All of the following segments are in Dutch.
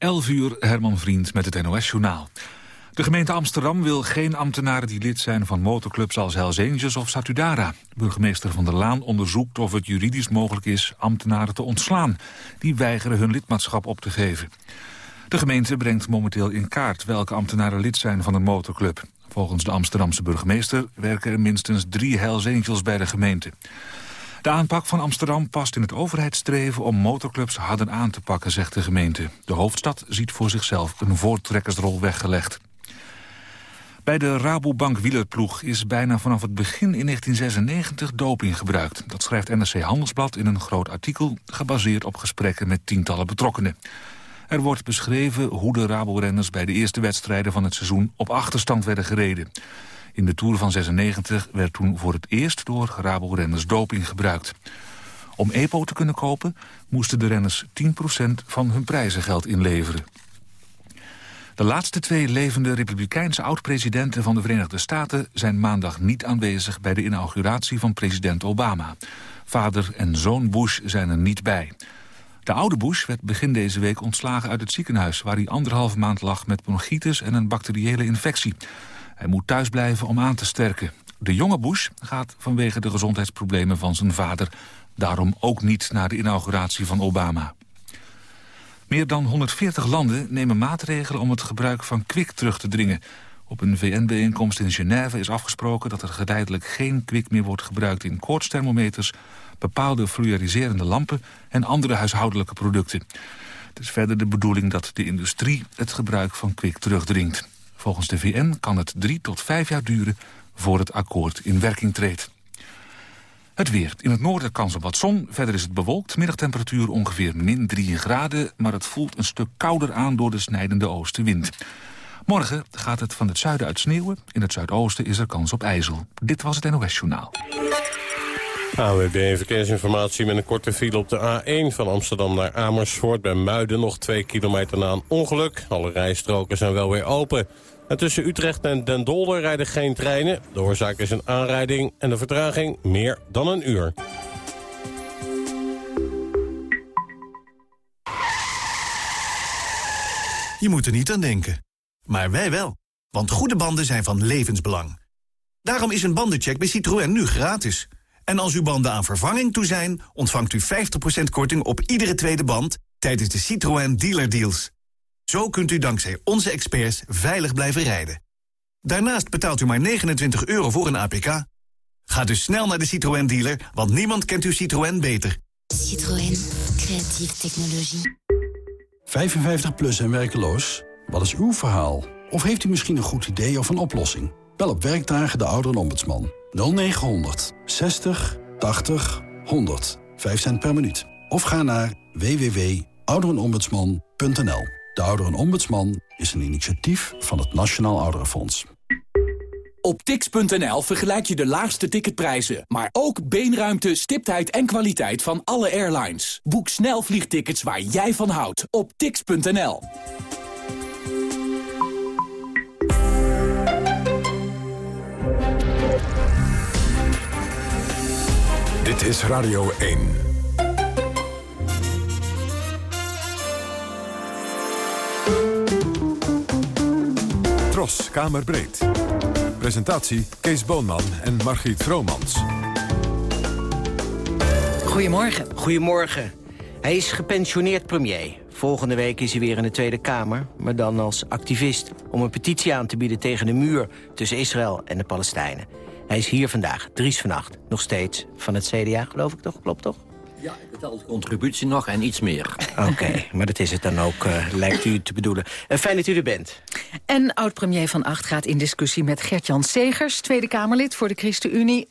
11 uur, Herman Vriend met het NOS-journaal. De gemeente Amsterdam wil geen ambtenaren die lid zijn van motorclubs als Hells Angels of Satudara. Burgemeester Van der Laan onderzoekt of het juridisch mogelijk is ambtenaren te ontslaan. Die weigeren hun lidmaatschap op te geven. De gemeente brengt momenteel in kaart welke ambtenaren lid zijn van een motorclub. Volgens de Amsterdamse burgemeester werken er minstens drie Hells Angels bij de gemeente. De aanpak van Amsterdam past in het overheidsstreven om motorclubs harder aan te pakken, zegt de gemeente. De hoofdstad ziet voor zichzelf een voortrekkersrol weggelegd. Bij de Rabobank wielerploeg is bijna vanaf het begin in 1996 doping gebruikt. Dat schrijft NRC Handelsblad in een groot artikel... gebaseerd op gesprekken met tientallen betrokkenen. Er wordt beschreven hoe de Rabo-renners bij de eerste wedstrijden van het seizoen... op achterstand werden gereden. In de Tour van 96 werd toen voor het eerst door Rabo-renners doping gebruikt. Om EPO te kunnen kopen moesten de renners 10% van hun prijzengeld inleveren. De laatste twee levende republikeinse oud-presidenten van de Verenigde Staten zijn maandag niet aanwezig bij de inauguratie van president Obama. Vader en zoon Bush zijn er niet bij. De oude Bush werd begin deze week ontslagen uit het ziekenhuis... waar hij anderhalve maand lag met bronchitis en een bacteriële infectie. Hij moet thuis blijven om aan te sterken. De jonge Bush gaat vanwege de gezondheidsproblemen van zijn vader... daarom ook niet naar de inauguratie van Obama. Meer dan 140 landen nemen maatregelen om het gebruik van kwik terug te dringen. Op een VN-bijeenkomst in Genève is afgesproken dat er geleidelijk geen kwik meer wordt gebruikt in koortsthermometers, bepaalde fluoriserende lampen en andere huishoudelijke producten. Het is verder de bedoeling dat de industrie het gebruik van kwik terugdringt. Volgens de VN kan het drie tot vijf jaar duren voor het akkoord in werking treedt. Het weer. In het noorden kans op wat zon. Verder is het bewolkt. Middagtemperatuur ongeveer min 3 graden. Maar het voelt een stuk kouder aan door de snijdende oostenwind. Morgen gaat het van het zuiden uit sneeuwen. In het zuidoosten is er kans op ijzel. Dit was het NOS Journaal. AWB Verkeersinformatie met een korte file op de A1 van Amsterdam naar Amersfoort. Bij Muiden nog twee kilometer na een ongeluk. Alle rijstroken zijn wel weer open. En tussen Utrecht en Den Dolder rijden geen treinen. De oorzaak is een aanrijding en de vertraging meer dan een uur. Je moet er niet aan denken. Maar wij wel. Want goede banden zijn van levensbelang. Daarom is een bandencheck bij Citroën nu gratis. En als uw banden aan vervanging toe zijn... ontvangt u 50% korting op iedere tweede band... tijdens de Citroën Dealer Deals. Zo kunt u dankzij onze experts veilig blijven rijden. Daarnaast betaalt u maar 29 euro voor een APK. Ga dus snel naar de Citroën dealer, want niemand kent uw Citroën beter. Citroën, creatieve technologie. 55 plus en werkeloos? Wat is uw verhaal? Of heeft u misschien een goed idee of een oplossing? Bel op werkdagen de ouderenombudsman 0900 60 80 100. 5 cent per minuut. Of ga naar www.ouderenombudsman.nl de Ouderenombudsman is een initiatief van het Nationaal Ouderenfonds. Op tix.nl vergelijk je de laagste ticketprijzen, maar ook beenruimte, stiptheid en kwaliteit van alle airlines. Boek snel vliegtickets waar jij van houdt op tix.nl. Dit is Radio 1. Tros, Kamerbreed. Presentatie Kees Boonman en Margriet Vromans. Goedemorgen. Goedemorgen. Hij is gepensioneerd premier. Volgende week is hij weer in de Tweede Kamer, maar dan als activist... om een petitie aan te bieden tegen de muur tussen Israël en de Palestijnen. Hij is hier vandaag, Dries vannacht, nog steeds van het CDA, geloof ik toch? Klopt toch? De contributie nog en iets meer. Oké, maar dat is het dan ook, uh, lijkt u te bedoelen. Uh, fijn dat u er bent. En oud-premier Van Acht gaat in discussie met Gert-Jan Segers... Tweede Kamerlid voor de ChristenUnie.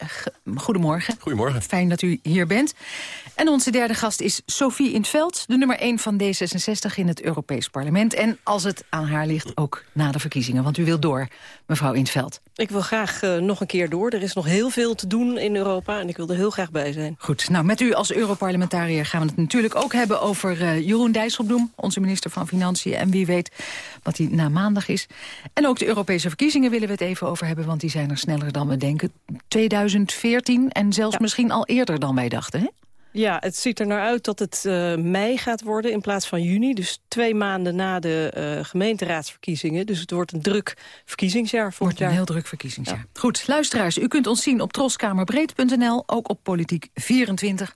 Goedemorgen. Goedemorgen. Fijn dat u hier bent. En onze derde gast is Sophie Intveld, de nummer 1 van D66 in het Europees Parlement. En als het aan haar ligt, ook na de verkiezingen. Want u wilt door, mevrouw Intveld. Ik wil graag uh, nog een keer door. Er is nog heel veel te doen in Europa en ik wil er heel graag bij zijn. Goed, nou met u als Europarlementariër gaan we het natuurlijk ook hebben over uh, Jeroen Dijsselbloem, onze minister van Financiën. En wie weet wat hij na maandag is. En ook de Europese verkiezingen willen we het even over hebben, want die zijn er sneller dan we denken. 2014 en zelfs ja. misschien al eerder dan wij dachten, hè? Ja, het ziet er naar uit dat het uh, mei gaat worden in plaats van juni. Dus twee maanden na de uh, gemeenteraadsverkiezingen. Dus het wordt een druk verkiezingsjaar voor het een heel druk verkiezingsjaar. Goed, luisteraars, u kunt ons zien op troskamerbreed.nl, ook op Politiek 24.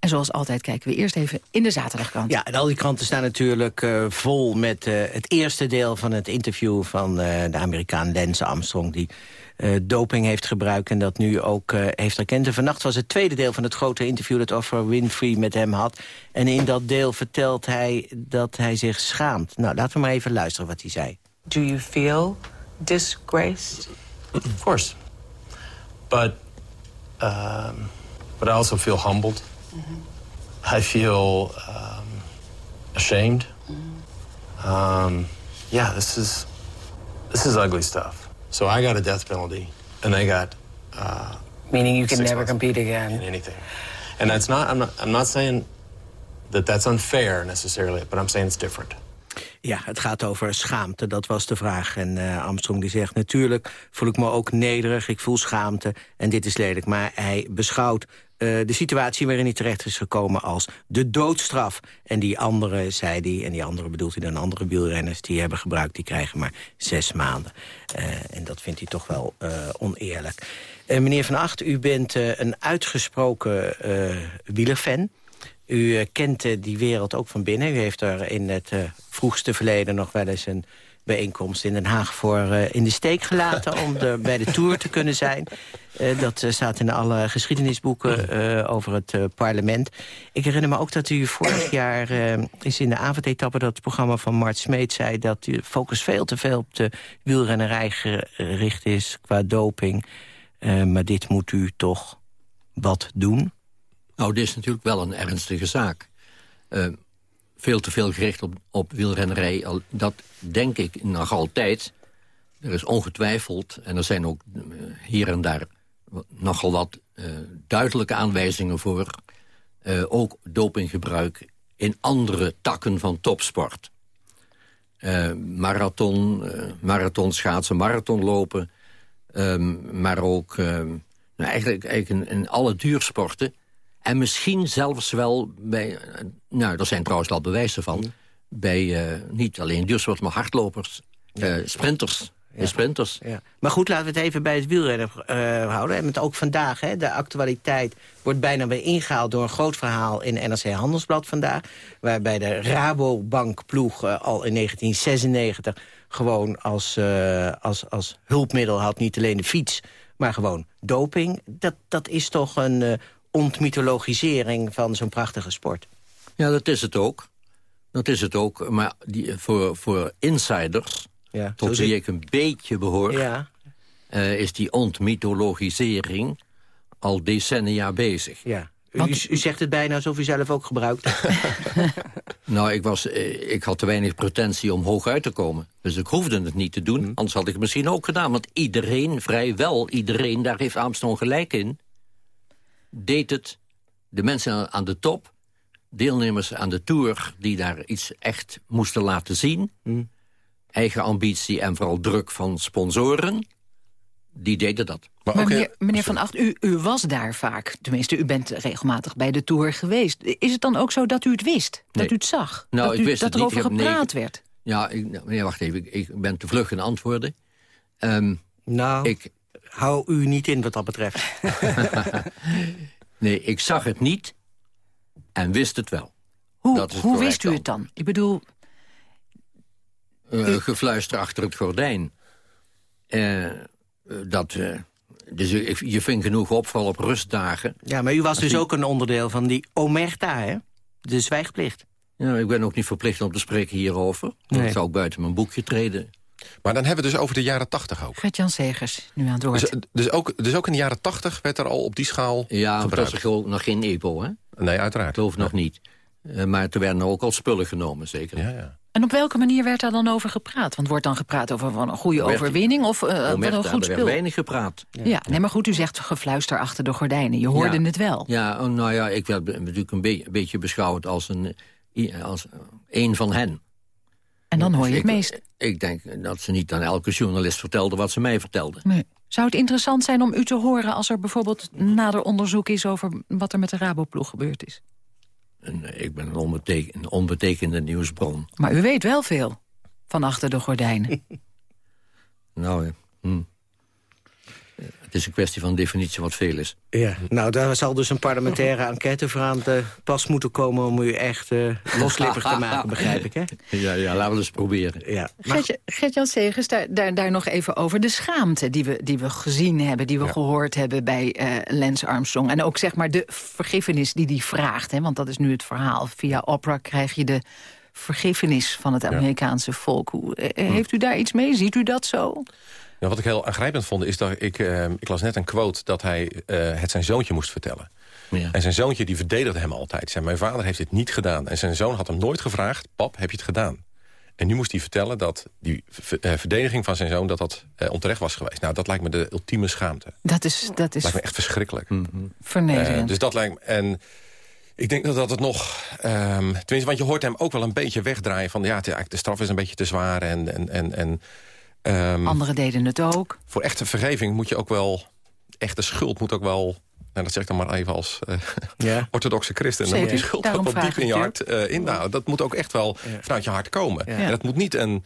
En zoals altijd kijken we eerst even in de zaterdagkrant. Ja, en al die kranten staan natuurlijk uh, vol met het eerste deel van het interview van de Amerikaan Lance Armstrong... die doping heeft gebruikt en dat nu ook uh, heeft erkend. En vannacht was het tweede deel van het grote interview... dat Oprah Winfrey met hem had. En in dat deel vertelt hij dat hij zich schaamt. Nou, laten we maar even luisteren wat hij zei. Do you feel disgraced? Of course. But, um, but I also feel humbled. Mm -hmm. I feel um, ashamed. Mm -hmm. um, yeah, this is, this is ugly stuff. So I got a death penalty, and they got. Uh, Meaning you can never compete again in anything, and that's not. I'm not. I'm not saying that that's unfair necessarily, but I'm saying it's different. Ja, het gaat over schaamte, dat was de vraag. En uh, Armstrong die zegt, natuurlijk voel ik me ook nederig, ik voel schaamte en dit is lelijk. Maar hij beschouwt uh, de situatie waarin hij terecht is gekomen als de doodstraf. En die andere, zei hij, en die andere bedoelt hij dan andere wielrenners... die hebben gebruikt, die krijgen maar zes maanden. Uh, en dat vindt hij toch wel oneerlijk. meneer Van Acht, u bent een uitgesproken wielerfan... U uh, kent uh, die wereld ook van binnen. U heeft er in het uh, vroegste verleden nog wel eens een bijeenkomst in Den Haag voor in de steek gelaten... om de, bij de Tour te kunnen zijn. dat staat in alle geschiedenisboeken over het parlement. Ik herinner me ook dat u vorig jaar is in de avondetappe... dat het programma van Mart Smeet zei... dat de focus veel te veel op de wielrennerij gericht is qua doping. maar dit moet u toch wat doen? Nou, dit is natuurlijk wel een ernstige zaak. Uh, veel te veel gericht op, op wielrennerij, dat denk ik nog altijd. Er is ongetwijfeld, en er zijn ook uh, hier en daar nogal wat uh, duidelijke aanwijzingen voor... ook dopinggebruik in andere takken van topsport. marathon, marathon schaatsen, marathonlopen... Um, maar ook nou, eigenlijk, eigenlijk in alle duursporten en misschien zelfs wel bij... Nou, er zijn trouwens wel bewijzen van... Bij uh, niet alleen duursport, maar hardlopers, uh, sprinters. Ja. sprinters. Ja. Maar goed, laten we het even bij het wielrennen uh, houden. En met ook vandaag, hè, de actualiteit wordt bijna weer ingehaald... door een groot verhaal in NRC Handelsblad vandaag... waarbij de Rabobank-ploeg al in 1996 gewoon als, als, als hulpmiddel had... niet alleen de fiets, maar gewoon doping. Dat, dat is toch een ontmythologisering van zo'n prachtige sport. Ja, dat is het ook. Dat is het ook. Maar die, voor, voor insiders, ja, tot wie ik een beetje behoor... Ja. Uh, is die ontmythologisering al decennia bezig. Ja. U, u, zegt het bijna alsof u zelf ook gebruikt. nou, ik, was, eh, ik had te weinig pretentie om hoog uit te komen. Dus ik hoefde het niet te doen. Mm. Anders had ik het misschien ook gedaan. Want iedereen, vrijwel iedereen, daar heeft Armstrong gelijk in deed het de mensen aan de top... deelnemers aan de Tour die daar iets echt moesten laten zien... Hmm. eigen ambitie en vooral druk van sponsoren... die deden dat. Maar, meneer, meneer, Van Acht, u, u, was daar vaak. Tenminste, u bent regelmatig bij de Tour geweest. Is het dan ook zo dat u het wist? Dat u het zag? Nou, dat, ik wist dat er over gepraat werd? Ja, ik, nou, meneer, wacht even. Ik, ik, ben te vlug in antwoorden. Um, nou... Ik, hou u niet in wat dat betreft. nee, ik zag het niet en wist het wel. Hoe, hoe wist u het dan? Ik bedoel... Uh, gefluister achter het gordijn. Uh, dat... Uh, dus je vindt genoeg op, vooral op rustdagen. Ja, maar u was dus ook een onderdeel van die omerta, hè? De zwijgplicht. Ja, ik ben ook niet verplicht om te spreken hierover. Nee. Dan zou buiten mijn boekje treden. Maar dan hebben we het dus over de jaren tachtig ook. Gert-Jan Segers, nu aan het woord. Dus, dus, ook, dus ook in de jaren tachtig werd er al op die schaal Ja, gebruikt? dat was nog geen EPO, hè? Nee, uiteraard. Ik geloof nog niet. Uh, maar er werden ook al spullen genomen, zeker. Ja, ja. En op welke manier werd daar dan over gepraat? Want wordt dan gepraat over van een goede overwinning of uh, Omerta, een goed spul? Er werd weinig gepraat. Ja. ja, nee, maar goed, u zegt gefluister achter de gordijnen. Je hoorde ja. het wel. Ja, oh, nou ja, ik werd natuurlijk een, be een beetje beschouwd als een, als een van hen. En dan hoor je het meest. Ik denk dat ze niet aan elke journalist vertelden wat ze mij vertelden. Nee. Zou het interessant zijn om u te horen als er bijvoorbeeld nader onderzoek is over wat er met de Raboploeg gebeurd is? En ik ben een, onbeteken, een onbetekende nieuwsbron. Maar u weet wel veel van achter de gordijnen. nou, hm. Het is een kwestie van definitie wat veel is. Ja, nou, daar zal dus een parlementaire enquête voor aan te pas moeten komen... om u echt uh, loslippig te maken, begrijp ik, hè? Ja, ja, laten we eens proberen. Ja. Gert-Jan Segers, daar, daar, daar nog even over de schaamte... die we, die we gezien hebben, die we gehoord hebben bij uh, Lance Armstrong. En ook zeg maar de vergiffenis die hij vraagt. Hè, want dat is nu het verhaal. Via Oprah krijg je de vergiffenis van het Amerikaanse volk. Hoe, uh, heeft u daar iets mee? Ziet u dat zo? Wat ik heel aangrijpend vond is dat ik, uh, ik las net een quote... dat hij uh, het zijn zoontje moest vertellen. Ja. En zijn zoontje die verdedigde hem altijd. Zei, mijn vader heeft dit niet gedaan. En zijn zoon had hem nooit gevraagd, pap, heb je het gedaan? En nu moest hij vertellen dat die uh, verdediging van zijn zoon... dat dat onterecht was geweest. Nou, dat lijkt me de ultieme schaamte. Dat is... Dat is lijkt me echt verschrikkelijk. Mm -hmm. Vernederend. dus dat lijkt me... En, ik denk dat, dat het nog... Um, tenminste, want je hoort hem ook wel een beetje wegdraaien... van ja, de straf is een beetje te zwaar en... en, en, en Um, Anderen deden het ook. Voor echte vergeving moet je ook wel... Echte schuld moet ook wel... Nou, dat zeg ik dan maar even als uh, ja. orthodoxe christen. Dan moet die schuld ook wel diep in je hart uh. Dat moet ook echt wel ja. vanuit je hart komen. Ja. En dat moet niet een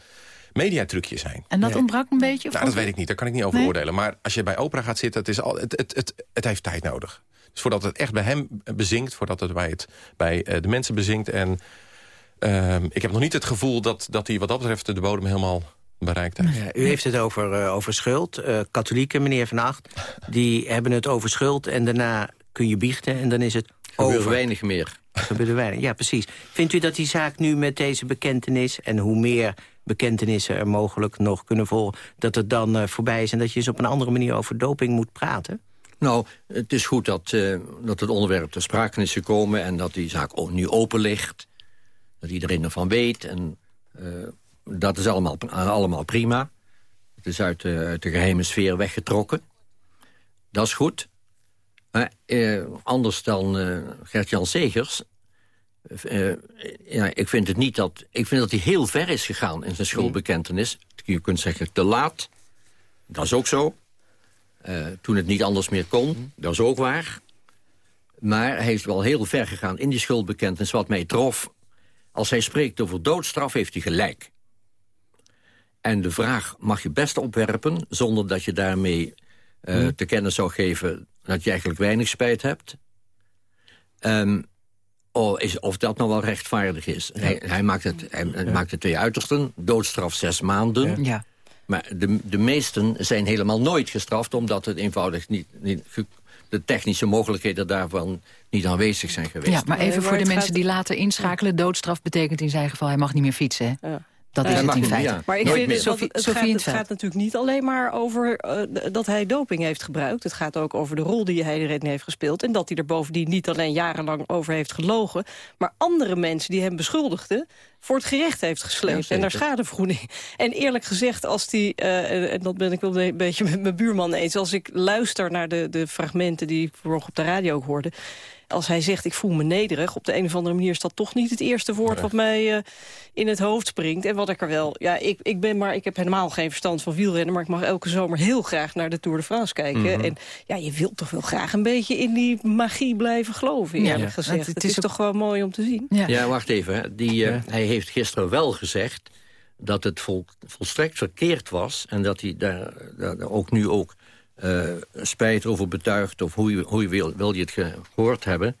mediatrucje zijn. En dat ontbrak een beetje? Nou, dat weet ik niet. Daar kan ik niet over nee? oordelen. Maar als je bij opera gaat zitten, het, is al, het, het, het, het heeft tijd nodig. Dus voordat het echt bij hem bezinkt, voordat het bij, het, bij uh, de mensen bezinkt. En uh, ik heb nog niet het gevoel dat, dat hij wat dat betreft de bodem helemaal bereikt heeft. Ja, u heeft het over, uh, over schuld. Uh, katholieken, meneer Van Acht, die hebben het over schuld... en daarna kun je biechten en dan is het Gebeurt over. weinig meer. Gebeurt weinig, ja precies. Vindt u dat die zaak nu met deze bekentenis... en hoe meer bekentenissen er mogelijk nog kunnen volgen... dat het dan uh, voorbij is en dat je eens op een andere manier over doping moet praten? Nou, het is goed dat, uh, dat het onderwerp ter sprake is gekomen... en dat die zaak nu open ligt. Dat iedereen ervan weet en... Uh, dat is allemaal, allemaal prima. Het is uit de, uit de geheime sfeer weggetrokken. Dat is goed. Maar eh, anders dan uh, Gert-Jan Segers... Ja, ik vind het niet dat... Ik vind dat hij heel ver is gegaan in zijn schuldbekentenis. Je kunt zeggen te laat. Dat is ook zo. Toen het niet anders meer kon. Dat is ook waar. Maar hij is wel heel ver gegaan in die schuldbekentenis. Wat mij trof. Als hij spreekt over doodstraf, heeft hij gelijk. En de vraag mag je best opwerpen... zonder dat je daarmee uh, hmm. te kennen zou geven... dat je eigenlijk weinig spijt hebt. Um, of, is, of dat nou wel rechtvaardig is. Ja. Hij, hij, maakt het, hij ja. maakt het twee uitersten. Doodstraf zes maanden. Ja. Maar de, de meesten zijn helemaal nooit gestraft... omdat het eenvoudig niet, niet de technische mogelijkheden daarvan niet aanwezig zijn geweest. Ja, maar even voor de mensen die later inschakelen... doodstraf betekent in zijn geval, hij mag niet meer fietsen. Hè? Ja. Dat is het in feite. Ja. Maar ik Nooit vind het, het, gaat, het gaat natuurlijk niet alleen maar over uh, dat hij doping heeft gebruikt. Het gaat ook over de rol die hij erin heeft gespeeld. En dat hij er bovendien niet alleen jarenlang over heeft gelogen... maar andere mensen die hem beschuldigden voor het gerecht heeft gesleept. Ja, en naar schadevergoeding. En eerlijk gezegd, als die, uh, en dat ben ik wel een beetje met mijn buurman eens... als ik luister naar de, de fragmenten die ik op de radio ook hoorde als hij zegt ik voel me nederig... op de een of andere manier is dat toch niet het eerste woord... Nee. wat mij uh, in het hoofd springt. En wat ik er wel... Ja, ik, ik ben maar... Ik heb helemaal geen verstand van wielrennen... maar ik mag elke zomer heel graag naar de Tour de France kijken. Mm -hmm. En ja, je wilt toch wel graag een beetje in die magie blijven geloven, eerlijk ja, gezegd. Het, het, het is, toch wel mooi om te zien. Ja, ja wacht even. Die, uh, hij heeft gisteren wel gezegd dat het vol, volstrekt verkeerd was... en dat hij daar, daar ook nu ook uh, spijt over betuigd... of hoe, je, hoe je wil, wil je het gehoord hebben...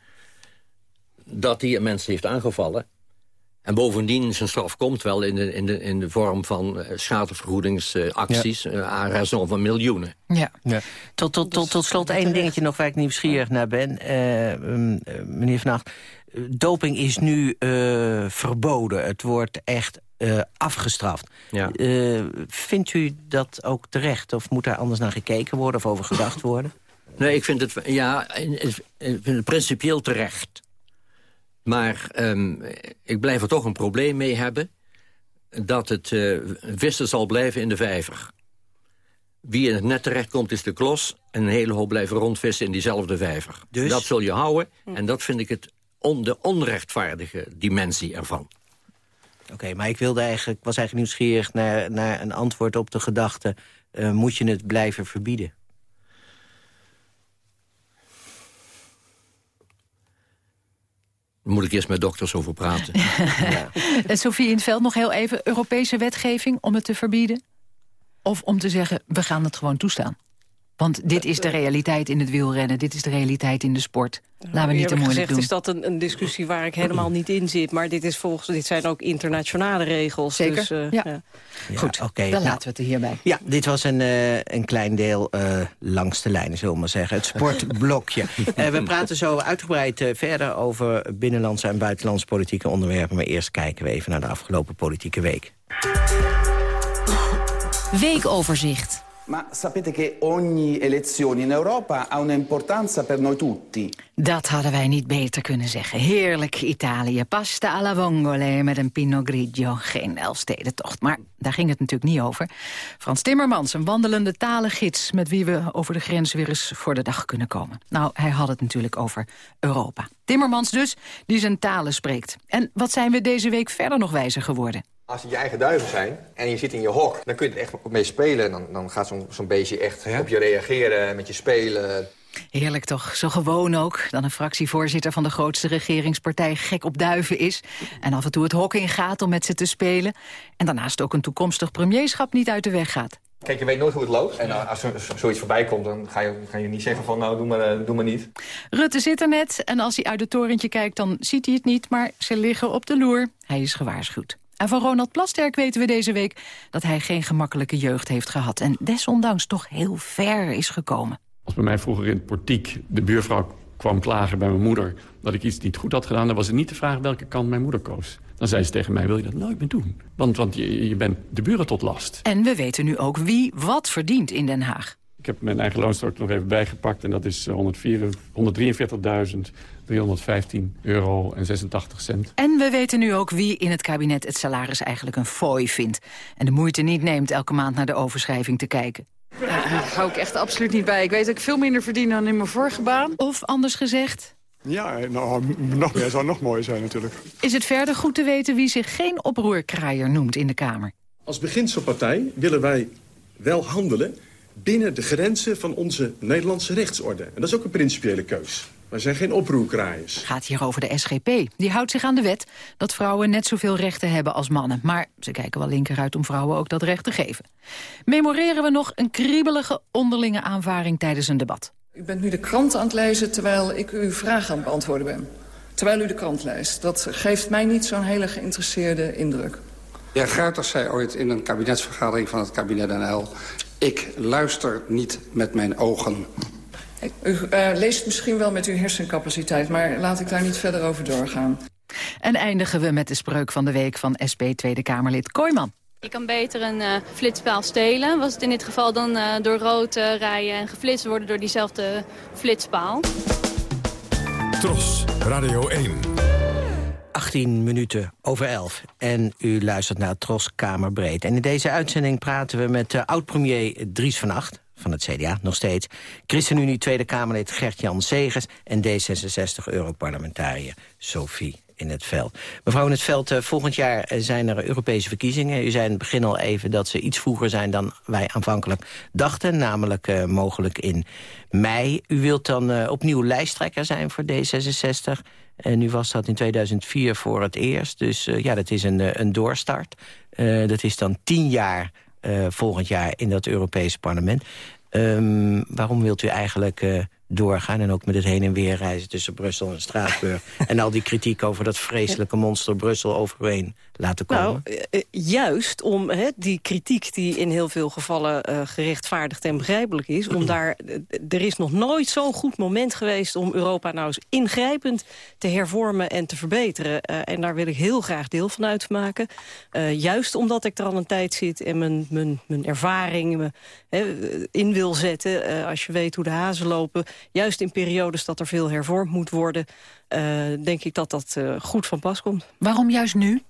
dat hij mensen heeft aangevallen. En bovendien, zijn straf komt wel in de, in de, in de vorm van uh, schadevergoedingsacties... Uh, ja. aan raison van miljoenen. Ja. ja. Tot, tot, tot, tot slot één dingetje nog waar ik nieuwsgierig naar ben. Um, meneer Van Acht, doping is nu verboden. Het wordt echt uh, afgestraft. Ja. Uh, vindt u dat ook terecht? Of moet daar anders naar gekeken worden of over gedacht worden? Nee, ik vind het, ja, ik vind het principieel terecht. Maar um, ik blijf er toch een probleem mee hebben... dat het uh, vissen zal blijven in de vijver. Wie in het net terechtkomt is de klos... en een hele hoop blijven rondvissen in diezelfde vijver. Dus? Dat zul je houden en dat vind ik het on, de onrechtvaardige dimensie ervan. Oké, maar ik wilde eigenlijk, was eigenlijk nieuwsgierig naar, naar een antwoord op de gedachte... Eh, moet je het blijven verbieden? moet ik eerst met dokters over praten. ja. Eh, Sophie in het veld nog heel even. Europese wetgeving om het te verbieden? Of om te zeggen, we gaan het gewoon toestaan? Want dit is de realiteit in het wielrennen, dit is de realiteit in de sport. Laten we niet te moeilijk gezegd doen. is dat een, een, discussie waar ik helemaal niet in zit. Maar dit, is volgens, dit zijn ook internationale regels. Zeker, dus, uh, ja. ja. Goed, okay, dan nou, laten we het er hierbij. Ja, dit was een, uh, een klein deel uh, langs de lijnen, zullen we maar zeggen. Het sportblokje. we praten zo uitgebreid verder over binnenlandse en buitenlandse politieke onderwerpen. Maar eerst kijken we even naar de afgelopen politieke week. Weekoverzicht. Ma sapete che ogni elezione in Europa ha un'importanza per noi tutti. Dat hadden wij niet beter kunnen zeggen. Heerlijk Italië. Pasta alla vongole met een pinot grigio. Geen Elfstedentocht, maar daar ging het natuurlijk niet over. Frans Timmermans, een wandelende talengids... met wie we over de grens weer eens voor de dag kunnen komen. Nou, hij had het natuurlijk over Europa. Timmermans dus, die zijn talen spreekt. En wat zijn we deze week verder nog wijzer geworden? Als het je eigen duiven zijn en je zit in je hok, dan kun je er echt mee spelen. En dan, dan gaat zo'n zo'n beestje echt op je reageren, met je spelen. Heerlijk toch, zo gewoon ook. Dan een fractievoorzitter van de grootste regeringspartij gek op duiven is... en af en toe het hok ingaat om met ze te spelen... en daarnaast ook een toekomstig premierschap niet uit de weg gaat. Kijk, je weet nooit hoe het loopt. En als er zoiets voorbij komt, dan ga je, ga je niet zeggen van... nou, doe maar, doe maar niet. Rutte zit er net en als hij uit het torentje kijkt... dan ziet hij het niet, maar ze liggen op de loer. Hij is gewaarschuwd. En van Ronald Plasterk weten we deze week dat hij geen gemakkelijke jeugd heeft gehad. En desondanks toch heel ver is gekomen. Als bij mij vroeger in het portiek de buurvrouw kwam klagen bij mijn moeder... dat ik iets niet goed had gedaan, dan was het niet de vraag welke kant mijn moeder koos. Dan zei ze tegen mij, wil je dat nooit meer doen? Want, want je, je bent de buren tot last. En we weten nu ook wie wat verdient in Den Haag. Ik heb mijn eigen loonstok nog even bijgepakt en dat is 143.315 euro en 86 cent. En we weten nu ook wie in het kabinet het salaris eigenlijk een fooi vindt. En de moeite niet neemt elke maand naar de overschrijving te kijken. Ja, daar hou ik echt absoluut niet bij. Ik weet dat ik veel minder verdien dan in mijn vorige baan. Of anders gezegd... Ja, nou, nog meer zou nog mooier zijn natuurlijk. Is het verder goed te weten wie zich geen oproerkraaier noemt in de Kamer? Als beginselpartij willen wij wel handelen binnen de grenzen van onze Nederlandse rechtsorde. En dat is ook een principiële keus. Wij zijn geen oproerkraaiers. Het gaat hier over de SGP. Die houdt zich aan de wet dat vrouwen net zoveel rechten hebben als mannen. Maar ze kijken wel linkeruit om vrouwen ook dat recht te geven. Memoreren we nog een kriebelige onderlinge aanvaring tijdens een debat. U bent nu de krant aan het lezen terwijl ik uw vraag aan het beantwoorden ben. Terwijl u de krant leest. Dat geeft mij niet zo'n hele geïnteresseerde indruk. Ja, Gruiters zei ooit in een kabinetsvergadering van het kabinet NL... ik luister niet met mijn ogen. U uh, leest misschien wel met uw hersencapaciteit... maar laat ik daar niet verder over doorgaan. En eindigen we met de spreuk van de week van SP Tweede Kamerlid Kooijman. Je kan beter een uh, flitspaal stelen, was het in dit geval dan uh, door rood uh, rijden en geflitst worden door diezelfde flitspaal. Tros, Radio 1. 18 minuten over 11. En u luistert naar Tros Kamerbreed. En in deze uitzending praten we met uh, oud-premier Dries van Acht van het CDA, nog steeds. ChristenUnie Tweede Kamerlid Gert-Jan Segers... en D66-europarlementariër Sophie in het veld. Mevrouw in het veld, uh, volgend jaar zijn er Europese verkiezingen. U zei in het begin al even dat ze iets vroeger zijn dan wij aanvankelijk dachten. Namelijk uh, mogelijk in mei. U wilt dan opnieuw lijsttrekker zijn voor D66. En nu was dat in 2004 voor het eerst. Dus ja, dat is een, een doorstart. dat is dan tien jaar volgend jaar in dat Europese parlement. Um, waarom wilt u eigenlijk doorgaan en ook met het heen en weer reizen tussen Brussel en Straatsburg... en al die kritiek over dat vreselijke monster Brussel overheen laten komen? Nou, uh, juist om he, die kritiek die in heel veel gevallen uh, gerechtvaardigd en begrijpelijk is... om daar, er is nog nooit zo'n goed moment geweest om Europa nou eens ingrijpend te hervormen en te verbeteren. en daar wil ik heel graag deel van uitmaken. juist omdat ik er al een tijd zit en mijn, mijn, mijn ervaring me, he, in wil zetten... als je weet hoe de hazen lopen juist in periodes dat er veel hervormd moet worden... Uh, denk ik dat dat uh, goed van pas komt. Waarom juist nu?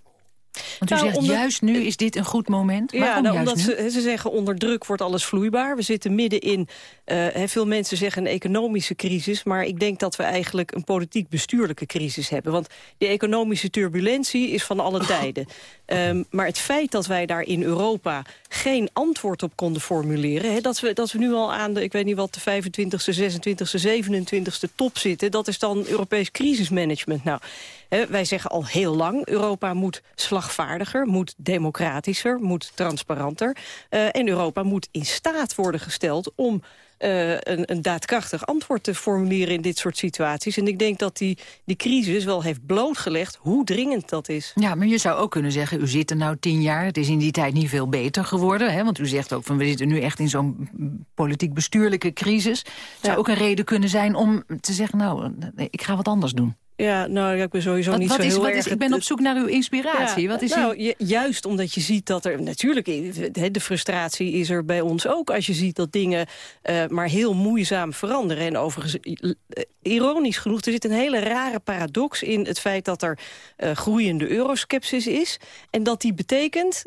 Want u nou, zegt juist nu is dit een goed moment. Ja, nou, omdat? Ze, ze zeggen onder druk wordt alles vloeibaar. We zitten midden in, uh, veel mensen zeggen een economische crisis... maar ik denk dat we eigenlijk een politiek-bestuurlijke crisis hebben. Want die economische turbulentie is van alle tijden. Um, maar het feit dat wij daar in Europa geen antwoord op konden formuleren... He, dat, we, dat we nu al aan de, ik weet niet wat, de 25e, 26e, 27e top zitten... dat is dan Europees crisismanagement. Nou, wij zeggen al heel lang, Europa moet slagvaardiger, moet democratischer, moet transparanter. en Europa moet in staat worden gesteld om uh, een, een, daadkrachtig antwoord te formuleren in dit soort situaties. En ik denk dat die, die crisis wel heeft blootgelegd hoe dringend dat is. Ja, maar je zou ook kunnen zeggen, u zit er nou tien jaar. Het is in die tijd niet veel beter geworden. Hè? Want u zegt ook, van we zitten nu echt in zo'n politiek-bestuurlijke crisis. Het zou ook een reden kunnen zijn om te zeggen, nou, ik ga wat anders doen. Ja, nou, ik ben sowieso niet zo is, heel wat erg... Is, ik ben op zoek naar uw inspiratie. wat is nou, juist omdat je ziet dat er... Natuurlijk, de frustratie is er bij ons ook... als je ziet dat dingen uh, maar heel moeizaam veranderen. En overigens, uh, ironisch genoeg, er zit een hele rare paradox... in het feit dat er uh, groeiende euroskepsis is... en dat die betekent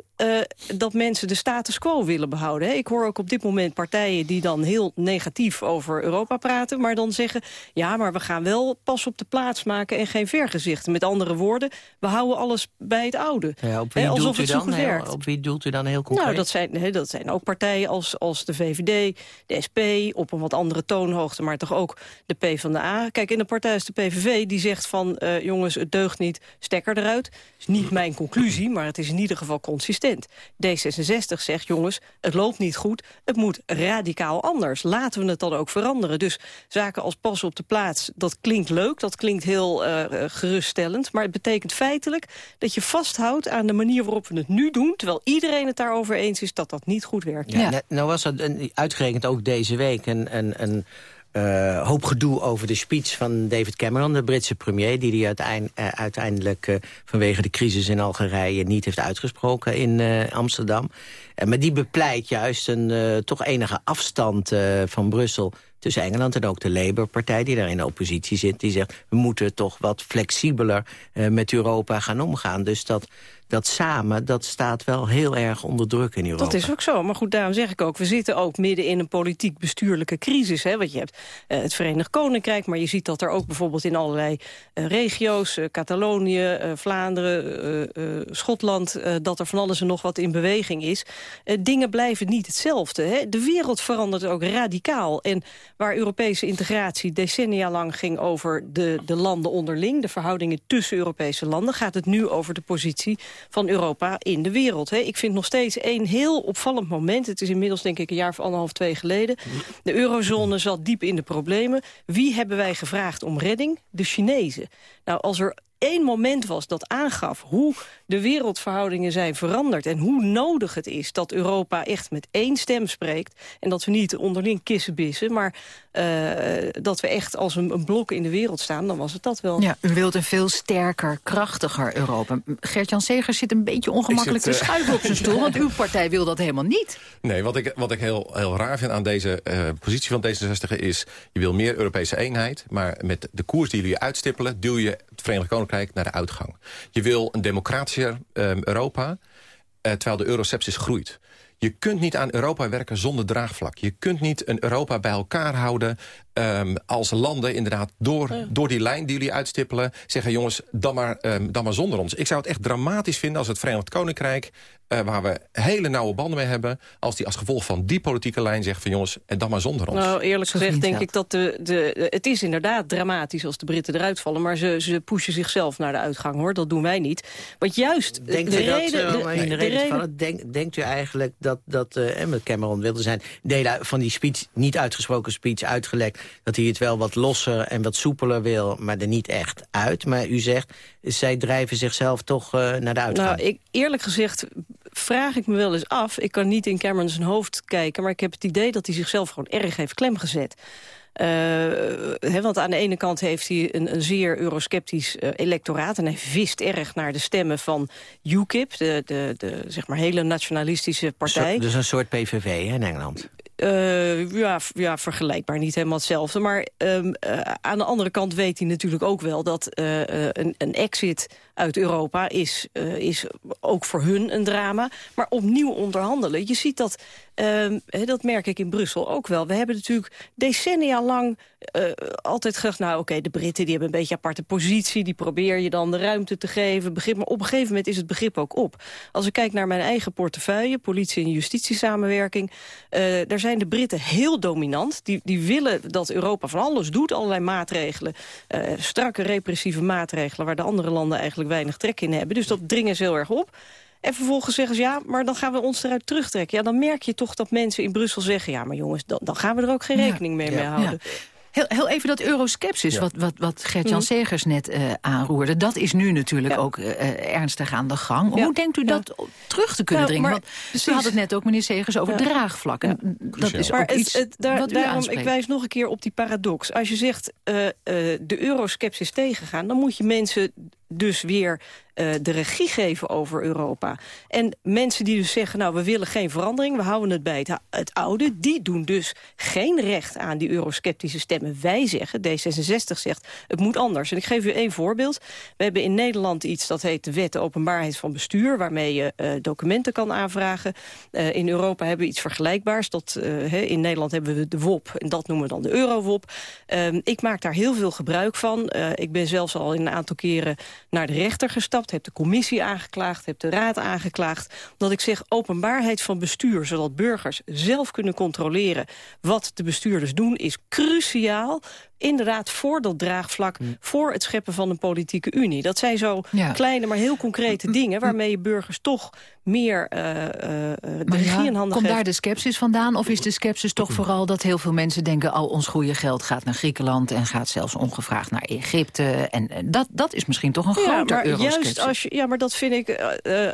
dat mensen de status quo willen behouden. Hè. Ik hoor ook op dit moment partijen die dan heel negatief over Europa praten... maar dan zeggen, ja, maar we gaan wel pas op de plaats maken en geen vergezichten. Met andere woorden, we houden alles bij het oude. Ja, op, wie doelt u dan, heel, op wie doelt u dan heel concreet? Nou, dat zijn, dat zijn ook partijen als, als de VVD, de SP... op een wat andere toonhoogte, maar toch ook de PvdA. Kijk, in de partij is de PVV, die zegt van... Uh, jongens, het deugt niet, stekker eruit. Dat is niet mijn conclusie, maar het is in ieder geval consistent. D66 zegt, jongens, het loopt niet goed. Het moet radicaal anders. Laten we het dan ook veranderen. Dus zaken als pas op de plaats, dat klinkt leuk, dat klinkt heel uh, geruststellend. Maar het betekent feitelijk dat je vasthoudt aan de manier waarop we het nu doen... terwijl iedereen het daarover eens is dat dat niet goed werkt. Ja, Nou was het een, uitgerekend ook deze week een... een, een uh, hoop gedoe over de speech van David Cameron, de Britse premier... die hij uiteind, uh, uiteindelijk uh, vanwege de crisis in Algerije niet heeft uitgesproken in Amsterdam. Maar die bepleit juist een toch enige afstand van Brussel tussen Engeland en ook de Labour-partij... die daar in de oppositie zit, die zegt... we moeten toch wat flexibeler uh, met Europa gaan omgaan. Dus dat dat samen, dat staat wel heel erg onder druk in Europa. Dat is ook zo, maar goed, daarom zeg ik ook... we zitten ook midden in een politiek-bestuurlijke crisis. Hè, want je hebt het Verenigd Koninkrijk... maar je ziet dat er ook bijvoorbeeld in allerlei regio's... Catalonië, Vlaanderen, Schotland... dat er van alles en nog wat in beweging is. Dingen blijven niet hetzelfde. Hè. De wereld verandert ook radicaal. En waar Europese integratie decennia lang ging over de, de landen onderling... de verhoudingen tussen Europese landen... gaat het nu over de positie van Europa in de wereld. Hè. Ik vind nog steeds een heel opvallend moment. Het is inmiddels denk ik een jaar of anderhalf, twee geleden. De eurozone zat diep in de problemen. Wie hebben wij gevraagd om redding? De Chinezen. Nou, als er één moment was dat aangaf hoe de wereldverhoudingen zijn veranderd... en hoe nodig het is dat Europa echt met één stem spreekt... en dat we niet onderling kissenbissen, maar uh, dat we echt als een, een, blok in de wereld staan... dan was het dat wel. Ja, u wilt een veel sterker, krachtiger Europa. Gert-Jan Segers zit een beetje ongemakkelijk zit, te schuiven op zijn stoel... want uw partij wil dat helemaal niet. Nee, wat ik, wat ik heel, heel raar vind aan deze uh, positie van D66 is... je wil meer Europese eenheid, maar met de koers die jullie uitstippelen... duw je het Verenigd Koninkrijk naar de uitgang. Je wil een democratischer um, Europa, uh, terwijl de eurocepsis groeit. Je kunt niet aan Europa werken zonder draagvlak. Je kunt niet een Europa bij elkaar houden um, als landen inderdaad door, ja. door die lijn die jullie uitstippelen... zeggen jongens, dan maar, um, dan maar zonder ons. Ik zou het echt dramatisch vinden als het Verenigd Koninkrijk... Uh, waar we hele nauwe banden mee hebben... als die als gevolg van die politieke lijn zegt van jongens, en dan maar zonder ons. Nou, eerlijk gezegd denk ik dat de, de, het is inderdaad dramatisch als de Britten eruit vallen... maar ze, ze pushen zichzelf naar de uitgang, hoor. Dat doen wij niet. Want juist denkt de, u reden... Dat, uh, de, de, de reden van denk, denkt u eigenlijk dat, dat uh, met Cameron wilde zijn... delen van die speech, niet uitgesproken speech, uitgelekt dat hij het wel wat losser en wat soepeler wil, maar er niet echt uit. Maar u zegt, zij drijven zichzelf toch uh, naar de uitgang. Nou, ik, eerlijk gezegd vraag ik me wel eens af. Ik kan niet in Cameron zijn hoofd kijken, maar ik heb het idee dat hij zichzelf gewoon erg heeft klemgezet. Uh, he, want aan de ene kant heeft hij een, een zeer eurosceptisch uh, electoraat... en hij vist erg naar de stemmen van UKIP, de, de, de zeg maar hele nationalistische partij. Zo, dus een soort PVV hè, in Engeland? Uh, ja, ja, vergelijkbaar, niet helemaal hetzelfde. Maar um, uh, aan de andere kant weet hij natuurlijk ook wel... dat uh, een, een, exit uit Europa is, uh, is ook voor hun een drama. Maar opnieuw onderhandelen. Je ziet dat, uh, dat merk ik in Brussel ook wel. We hebben natuurlijk decennia lang uh, altijd gezegd... nou oké, de Britten die hebben een beetje aparte positie... die probeer je dan de ruimte te geven. Begrip, maar op een gegeven moment is het begrip ook op. Als ik kijk naar mijn eigen portefeuille... politie- en justitiesamenwerking... Uh, daar zijn de Britten heel dominant. Die, die willen dat Europa van alles doet, allerlei maatregelen. Strakke repressieve maatregelen... waar de andere landen eigenlijk weinig trek in hebben. Dus dat dringen ze heel erg op. En vervolgens zeggen ze, ja, maar dan gaan we ons eruit terugtrekken. Ja, dan merk je toch dat mensen in Brussel zeggen... ja, maar jongens, dan, dan gaan we er ook geen rekening mee, ja. mee houden. Ja. Heel, heel even dat euroskepsis, ja. wat, wat, wat Gert-Jan mm. Segers net uh, aanroerde... dat is nu natuurlijk ja. ook uh, ernstig aan de gang. Ja. Hoe denkt u dat terug te kunnen nou, dringen? Want precies. we hadden het net ook, meneer Segers, over draagvlak. En dat is maar ook iets het, het, daar, wat daarom, Ik wijs nog een keer op die paradox. Als je zegt uh, de euroskepsis tegengaan... dan moet je mensen dus weer uh, de regie geven over Europa. En mensen die dus zeggen, nou, we willen geen verandering... we houden het bij het, oude, die doen dus geen recht aan die eurosceptische stemmen. Wij zeggen, D66 zegt, het moet anders. En ik geef u één voorbeeld. We hebben in Nederland iets dat heet de Wet openbaarheid van bestuur... waarmee je uh, documenten kan aanvragen. Uh, in Europa hebben we iets vergelijkbaars. Dat, in Nederland hebben we de WOP en dat noemen we dan de Eurowop. Ehm, ik maak daar heel veel gebruik van. ik ben zelfs al in een aantal keren naar de rechter gestapt, heb de commissie aangeklaagd, heb de raad aangeklaagd. Dat ik zeg openbaarheid van bestuur, zodat burgers zelf kunnen controleren wat de bestuurders doen, is cruciaal inderdaad voor dat draagvlak... Mm. voor het scheppen van een politieke unie. Dat zijn zo ja. kleine, maar heel concrete dingen... waarmee je burgers toch meer uh, uh, de regie in handen Komt daar de scepsis vandaan? Of is de scepsis toch vooral dat heel veel mensen denken... al ons goede geld gaat naar Griekenland... en gaat zelfs ongevraagd naar Egypte. En dat, dat is misschien toch een ja, groter juist als je, Ja, maar dat vind ik... Uh,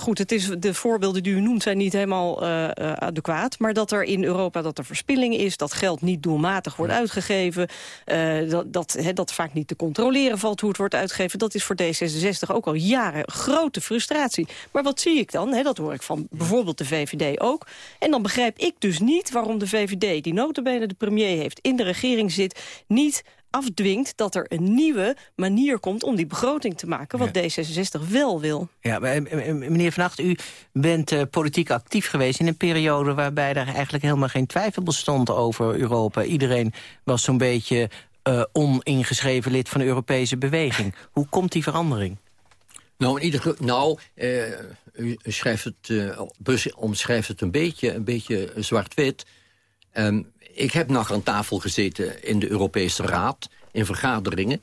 goed, het is, de voorbeelden die u noemt zijn niet helemaal adequaat. Maar dat er in Europa dat er verspilling is... dat geld niet doelmatig wordt uitgegeven... Uh, dat, dat, dat vaak niet te controleren valt hoe het wordt uitgegeven. Dat is voor D66 ook al jaren grote frustratie. Maar wat zie ik dan? Dat hoor ik van bijvoorbeeld de VVD ook. En dan begrijp ik dus niet waarom de VVD, die notabene de premier heeft... in de regering zit, niet afdwingt dat er een nieuwe manier komt om die begroting te maken... wat ja. D66 wel wil. Ja, maar, meneer Van Acht, u bent uh, politiek actief geweest... in een periode waarbij er eigenlijk helemaal geen twijfel bestond over Europa. Iedereen was zo'n beetje uh, oningeschreven lid van de Europese beweging. Hoe komt die verandering? Nou, in ieder nou uh, u schrijft het, uh, omschrijft het een beetje, een beetje zwart-wit. Um, ik heb nog aan tafel gezeten in de Europese Raad, in vergaderingen...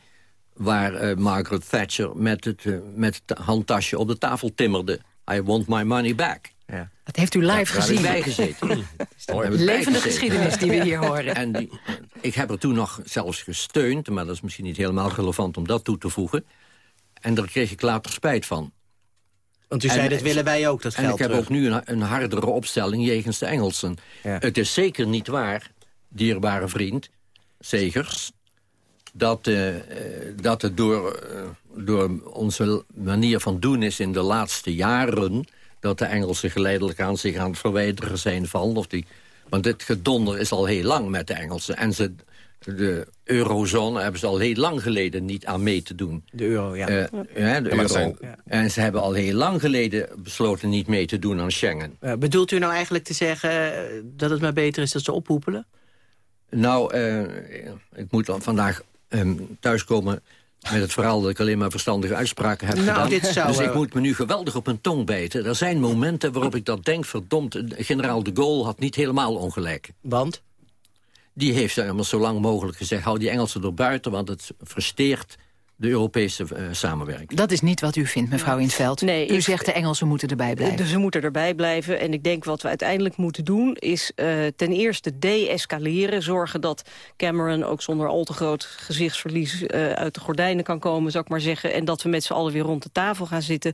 waar uh, Margaret Thatcher met het, uh, met het handtasje op de tafel timmerde. I want my money back. Ja. Dat heeft u live ja, gezien. Daar bijgezeten. Levende geschiedenis die we hier horen. En die, ik heb er toen nog zelfs gesteund... maar dat is misschien niet helemaal relevant om dat toe te voegen. En daar kreeg ik later spijt van. Want u en, zei, dat willen wij ook, dat geld En ik heb ook nu een, een, hardere opstelling jegens de Engelsen. Ja. Het is zeker niet waar dierbare vriend, Zegers... dat, uh, dat het door, uh, door onze manier van doen is in de laatste jaren... dat de Engelsen geleidelijk aan zich aan het verwijderen zijn van... Of die, want dit gedonder is al heel lang met de Engelsen. En ze, de eurozone hebben ze al heel lang geleden niet aan mee te doen. De euro, ja. Uh, ja de euro. Zijn... En ze hebben al heel lang geleden besloten niet mee te doen aan Schengen. Uh, bedoelt u nou eigenlijk te zeggen dat het maar beter is dat ze ophoepelen? Nou, uh, ik moet vandaag um, thuiskomen met het verhaal dat ik alleen maar verstandige uitspraken heb nou, gedaan. Dit zou, dus ik moet me nu geweldig op mijn tong bijten. Er zijn momenten waarop ik dat denk, verdomd, generaal de Gaulle had niet helemaal ongelijk. Want? Die heeft helemaal zo lang mogelijk gezegd, hou die Engelsen er buiten, want het versteert de Europese uh, samenwerking. Dat is niet wat u vindt, mevrouw in het veld. Nee, u ik, zegt de Engelsen moeten erbij blijven. Dus ze moeten erbij blijven. En ik denk wat we uiteindelijk moeten doen... is uh, ten eerste de-escaleren. Zorgen dat Cameron ook zonder al te groot gezichtsverlies... Uh, uit de gordijnen kan komen, zou ik maar zeggen. En dat we met z'n allen weer rond de tafel gaan zitten.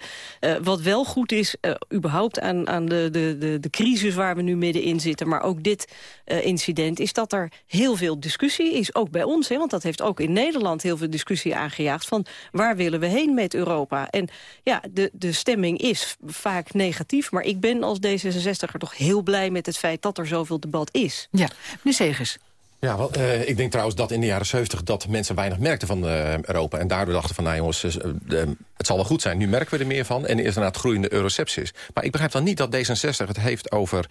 wat wel goed is, überhaupt aan, aan de, de, de, de crisis waar we nu middenin zitten... maar ook dit incident, is dat er heel veel discussie is. Ook bij ons, hè, want dat heeft ook in Nederland heel veel discussie aangejaagd van waar willen we heen met Europa. En ja, de, de stemming is vaak negatief, maar ik ben als D66er toch heel blij met het feit dat er zoveel debat is. Ja, meneer Segers. Ja, wel, uh, ik denk trouwens dat in de jaren 70 dat mensen weinig merkten van uh, Europa. En daardoor dachten van, nou jongens, uh, het zal wel goed zijn. Nu merken we er meer van en is er inderdaad groeiende eurocepsis. Maar ik begrijp dan niet dat D66 het heeft over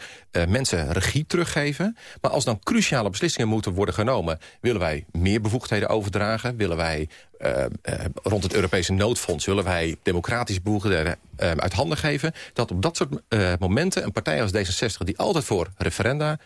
mensen regie teruggeven. Maar als dan cruciale beslissingen moeten worden genomen... willen wij meer bevoegdheden overdragen? Willen wij rond het Europese noodfonds... willen wij democratische bevoegdheden uit handen geven? Dat op dat soort momenten een partij als D66... die altijd voor referenda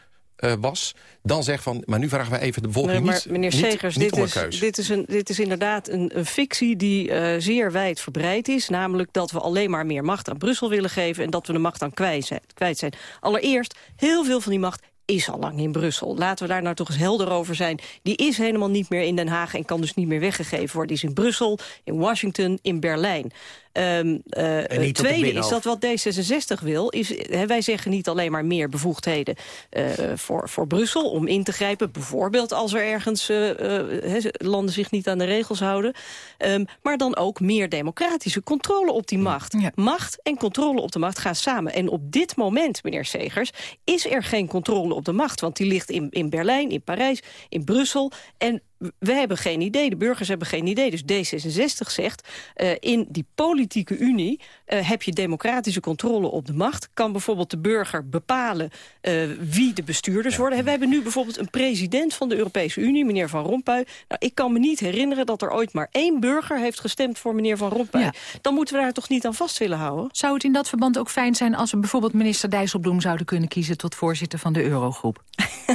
uh, was, dan zeg van... maar nu vragen wij even de bevolking nee, maar, niet, meneer Segers, niet dit, is, dit, is een, dit is inderdaad een, een fictie die uh, zeer wijd verbreid is. Namelijk dat we alleen maar meer macht aan Brussel willen geven... en dat we de macht dan. Kwijt zijn. Allereerst, heel veel van die macht is al lang in Brussel. Laten we daar nou toch eens helder over zijn. Die is helemaal niet meer in Den Haag en kan dus niet meer weggegeven worden. Die is in Brussel, in Washington, in Berlijn. Um, uh, het tweede is dat wat D66 wil, is he, wij zeggen niet alleen maar meer bevoegdheden uh, voor, voor Brussel om in te grijpen. Bijvoorbeeld als er ergens uh, he, landen zich niet aan de regels houden. Um, maar dan ook meer democratische controle op die macht. Ja. Macht en controle op de macht gaan samen. En op dit moment, meneer Segers, is er geen controle op de macht. Want die ligt in, in Berlijn, in Parijs, in Brussel. En we hebben geen idee, de burgers hebben geen idee. Dus D66 zegt, uh, in die politieke unie uh, heb je democratische controle op de macht. Kan bijvoorbeeld de burger bepalen uh, wie de bestuurders worden. We hebben nu bijvoorbeeld een president van de Europese Unie, meneer Van Rompuy. Nou, ik kan me niet herinneren dat er ooit maar één burger heeft gestemd voor meneer Van Rompuy. Ja. Dan moeten we daar toch niet aan vast willen houden? Zou het in dat verband ook fijn zijn als we bijvoorbeeld minister Dijsselbloem zouden kunnen kiezen tot voorzitter van de Eurogroep?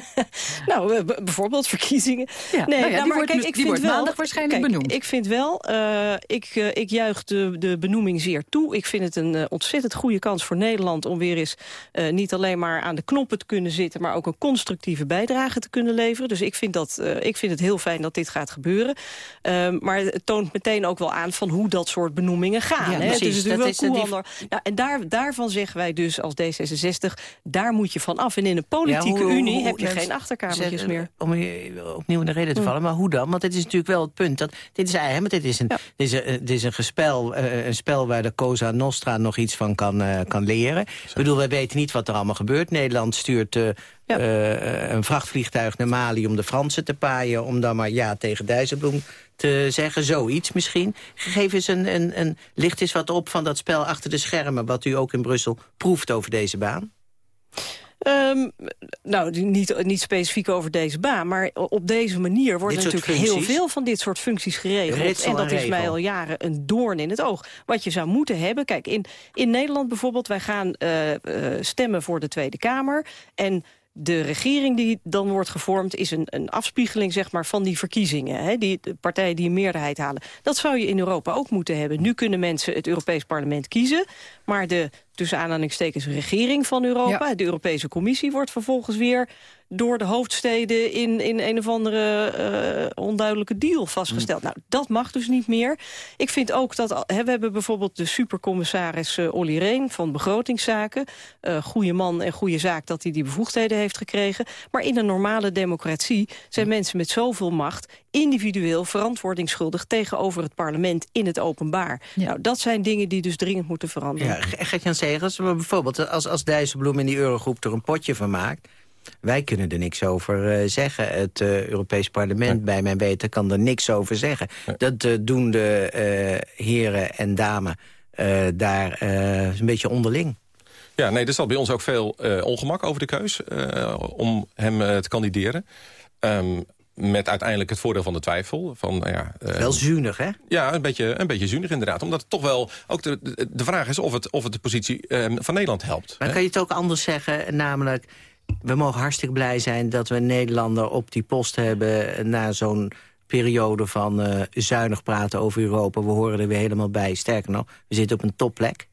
nou, bijvoorbeeld verkiezingen. Ja, nee, nou ja, nou, maar wordt, kijk, ik die vind wordt wel, maandag waarschijnlijk kijk, benoemd. Ik vind wel, uh, ik, uh, ik juich de, de benoeming zeer toe. Ik vind het een uh, ontzettend goede kans voor Nederland... om weer eens niet alleen maar aan de knoppen te kunnen zitten... maar ook een constructieve bijdrage te kunnen leveren. Dus ik vind, dat, ik vind het heel fijn dat dit gaat gebeuren. Ehm, maar het toont meteen ook wel aan van hoe dat soort benoemingen gaan. Ja, hè? precies, het is natuurlijk dat wel is cool nou, En daar, daarvan zeggen wij dus als D66... daar moet je van af. En in een politieke Ja, hoe- unie hoe- heb je geen achterkamertjes meer. Om je opnieuw in de reden te vallen, maar hoe dan? Want dit is natuurlijk wel het punt. Dat, dit is eigenlijk, dit is een, dit is een, dit is een, gespel, uh, een spel waar de Cosa Nostra nog iets van kan, uh, kan leren. Ik bedoel, wij weten niet wat er allemaal gebeurt. Nederland stuurt uh, ja. een vrachtvliegtuig naar Mali om de Fransen te paaien... om dan maar ja tegen Dijsselbloem te zeggen, zoiets misschien. Geef eens een, een, een licht eens wat op van dat spel achter de schermen... wat u ook in Brussel proeft over deze baan. Um, nou, niet, niet specifiek over deze baan, maar op deze manier worden natuurlijk heel veel van dit soort functies geregeld. Ritsel en dat en is mij al jaren een doorn in het oog. Wat je zou moeten hebben, kijk, in, in Nederland bijvoorbeeld, wij gaan uh, uh, stemmen voor de Tweede Kamer. En de regering die dan wordt gevormd is een, een afspiegeling zeg maar, van die verkiezingen. Hè? Die, de partijen die een meerderheid halen. Dat zou je in Europa ook moeten hebben. Nu kunnen mensen het Europees Parlement kiezen. Maar de tussen aanhalingstekens regering van Europa, Ja. de Europese Commissie, wordt vervolgens weer door de hoofdsteden in, in een of andere eh, onduidelijke deal vastgesteld. Nou, dat mag dus niet meer. Ik vind ook dat, hè, we hebben bijvoorbeeld de supercommissaris eh, Olly Reen van Begrotingszaken. Eh goede man en goede zaak dat hij die bevoegdheden heeft gekregen. Maar in een normale democratie zijn mensen met zoveel macht individueel verantwoordingsschuldig tegenover het parlement in het openbaar. Nou, dat zijn dingen die dus dringend moeten veranderen. Ja, Ge- Gert-Jan Segers, bijvoorbeeld als, als Dijsselbloem in die Eurogroep er een potje van maakt... wij kunnen er niks over eh, zeggen. Het eh, Europees Parlement, bij mijn weten, kan er niks over zeggen. Dat eh, doen de heren en dames daar een beetje onderling. Ja, nee, er zat bij ons ook veel ongemak over de keus om hem te kandideren. Ehm, met uiteindelijk het voordeel van de twijfel. Van, nou ja, Wel zuinig, hè? Ja, een beetje, een beetje zuinig inderdaad. Omdat het toch wel ook de, de, vraag is of het, of het de positie eh, van Nederland helpt. Maar hè? kan je het ook anders zeggen, namelijk... we mogen hartstikke blij zijn dat we een Nederlander op die post hebben... na zo'n periode van eh, zuinig praten over Europa. We horen er weer helemaal bij. Sterker nog, we zitten op een topplek.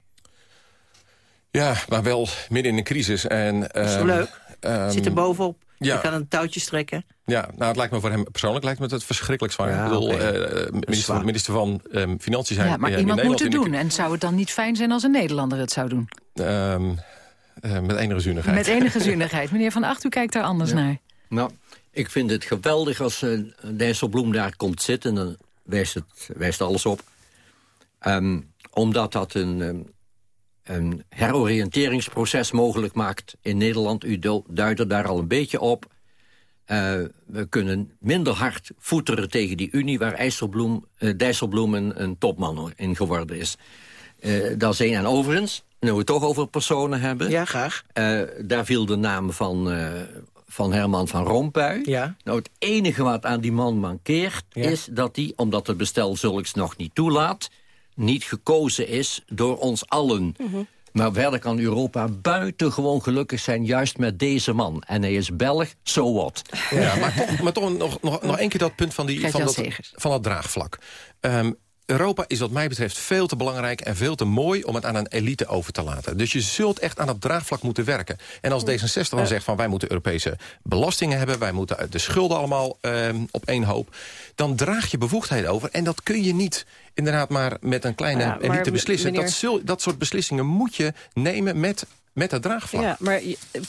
Ja, maar wel midden in een crisis. En, Dat is ehm, leuk? ehm, Zit er bovenop. ja. Je kan een touwtje strekken. Ja, nou, het lijkt me voor hem persoonlijk lijkt me het verschrikkelijk zwaar. Ja, ik bedoel, oké. eh, minister, minister van ehm, Financiën zijn Ja, maar eh, in iemand moet het doen. En zou het dan niet fijn zijn als een Nederlander het zou doen? Eh, met enige zuinigheid. Met enige zuinigheid. Meneer Van Acht, u kijkt daar anders naar. Nou, ik vind het geweldig als uh, Dijsselbloem daar komt zitten. Dan wijst, het, wijst alles op. Ehm, omdat dat een, ehm, een heroriënteringsproces mogelijk maakt in Nederland. U du- duidde daar al een beetje op. Uh, we kunnen minder hard voeteren tegen die Unie... waar IJsselbloem, uh, Dijsselbloem een, een, topman in geworden is. Uh, dat is één. En overigens, nu we het toch over personen hebben... Ja, graag. daar viel de naam van, van Herman van Rompuy. Ja. Nou, het enige wat aan die man mankeert... Ja. is dat hij, omdat het bestel zulks nog niet toelaat... niet gekozen is door ons allen... Mhm. Maar verder kan Europa buitengewoon gelukkig zijn juist met deze man. En hij is Belg, so what? Ja, maar toch, maar toch nog, nog, nog één keer dat punt van, die, van, dat, van dat draagvlak. Ehm, Europa is wat mij betreft veel te belangrijk en veel te mooi... om het aan een elite over te laten. Dus je zult echt aan dat draagvlak moeten werken. En als D66 dan zegt van wij moeten Europese belastingen hebben... wij moeten de schulden allemaal ehm, op één hoop... dan draag je bevoegdheden over. En dat kun je niet inderdaad maar met een kleine Ja, elite beslissen. meneer- Dat, zul- dat soort beslissingen moet je nemen met, met het draagvlak. Ja, maar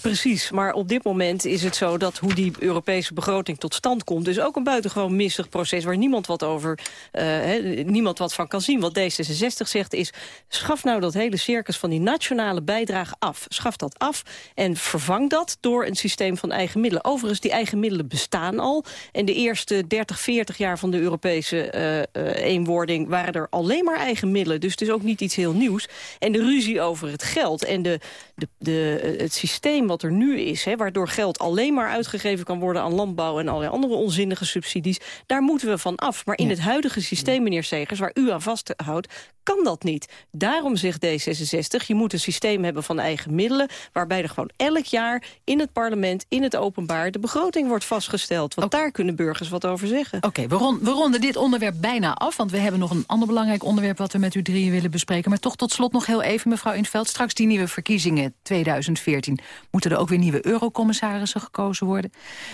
precies. Maar op dit moment is het zo dat hoe die Europese begroting tot stand komt... dus ook een buitengewoon missig proces waar niemand wat over, eh, niemand wat van kan zien. Wat D66 zegt is, schaf nou dat hele circus van die nationale bijdrage af. Schaf dat af en vervang dat door een systeem van eigen middelen. Overigens, die eigen middelen bestaan al. En de eerste 30, 40 jaar van de Europese eh, eh, eenwording... waren er alleen maar eigen middelen. Dus het is ook niet iets heel nieuws. En de ruzie over het geld en de, de, de, het systeem wat er nu is... Hè, waardoor geld alleen maar uitgegeven kan worden aan landbouw... en allerlei andere onzinnige subsidies, daar moeten we van af. Maar in het huidige systeem, meneer Segers, waar u aan vasthoudt... kan dat niet. Daarom zegt D66, je moet een systeem hebben van eigen middelen... waarbij er gewoon elk jaar in het parlement, in het openbaar... de begroting wordt vastgesteld. Want daar kunnen burgers wat over zeggen. Oké, we, rond- we ronden dit onderwerp bijna af... want we hebben nog een ander belangrijk onderwerp... wat we met u drieën willen bespreken. Maar toch tot slot nog heel even, mevrouw Inveld. Straks die nieuwe verkiezingen 2014... moeten er ook weer nieuwe eurocommissarissen gekozen worden.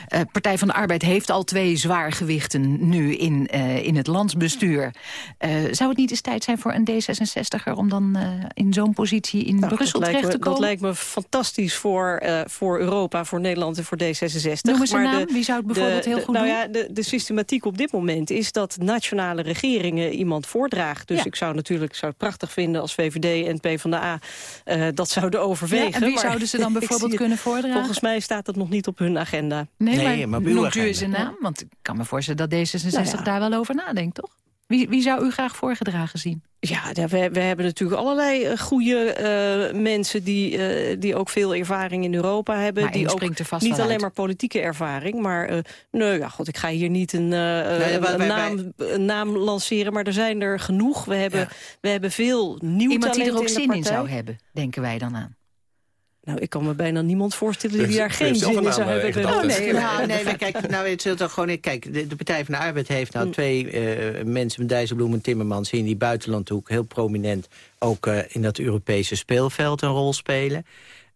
Eh, Partij van de Arbeid heeft al twee zwaargewichten nu in, eh, in het landsbestuur. Eh, zou het niet eens tijd zijn voor een D66er... om dan eh, in zo'n positie in Brussel Nou, lijkt terecht me, te komen? dat lijkt me fantastisch voor, eh, voor Europa, voor Nederland en voor D66. Noem eens een Maar naam. Wie zou het bijvoorbeeld heel de- goed nou doen? Ja, de, de systematiek op dit moment is dat nationale regeringen iemand voordragen. Dus Ja. ik zou natuurlijk zou het prachtig vinden als VVD en PvdA eh dat zouden overwegen. Ja, en wie maar zouden ze dan bijvoorbeeld kunnen voordragen? Volgens mij staat dat nog niet op hun agenda. Nee, maar, noemt u eens een naam? Want ik kan me voorstellen dat D66 Nou ja. daar wel over nadenkt, toch? Wie, wie zou u graag voorgedragen zien? Ja, we, we hebben natuurlijk allerlei eh, goede eh, mensen... Die, eh, die ook veel ervaring in Europa hebben. Maar die ook springt er vast niet alleen uit. maar politieke ervaring. Maar eh nee, ja, god, ik ga hier niet een, eh, wij- een wij- naam, een naam lanceren. Maar er zijn er genoeg. We hebben, we hebben veel nieuw Iemand die er talent ook in zin in zou hebben, denken wij dan aan. Nou, ik kan me bijna niemand voorstellen die Dus daar geen zin in zou eh, hebben. Oh, nee, Nou, nee, maar kijk, nou, het zult toch gewoon... Kijk, de, de Partij van de Arbeid heeft nou twee eh, mensen... met Dijsselbloem en Timmermans in die buitenlandhoek... heel prominent ook eh, in dat Europese speelveld een rol spelen.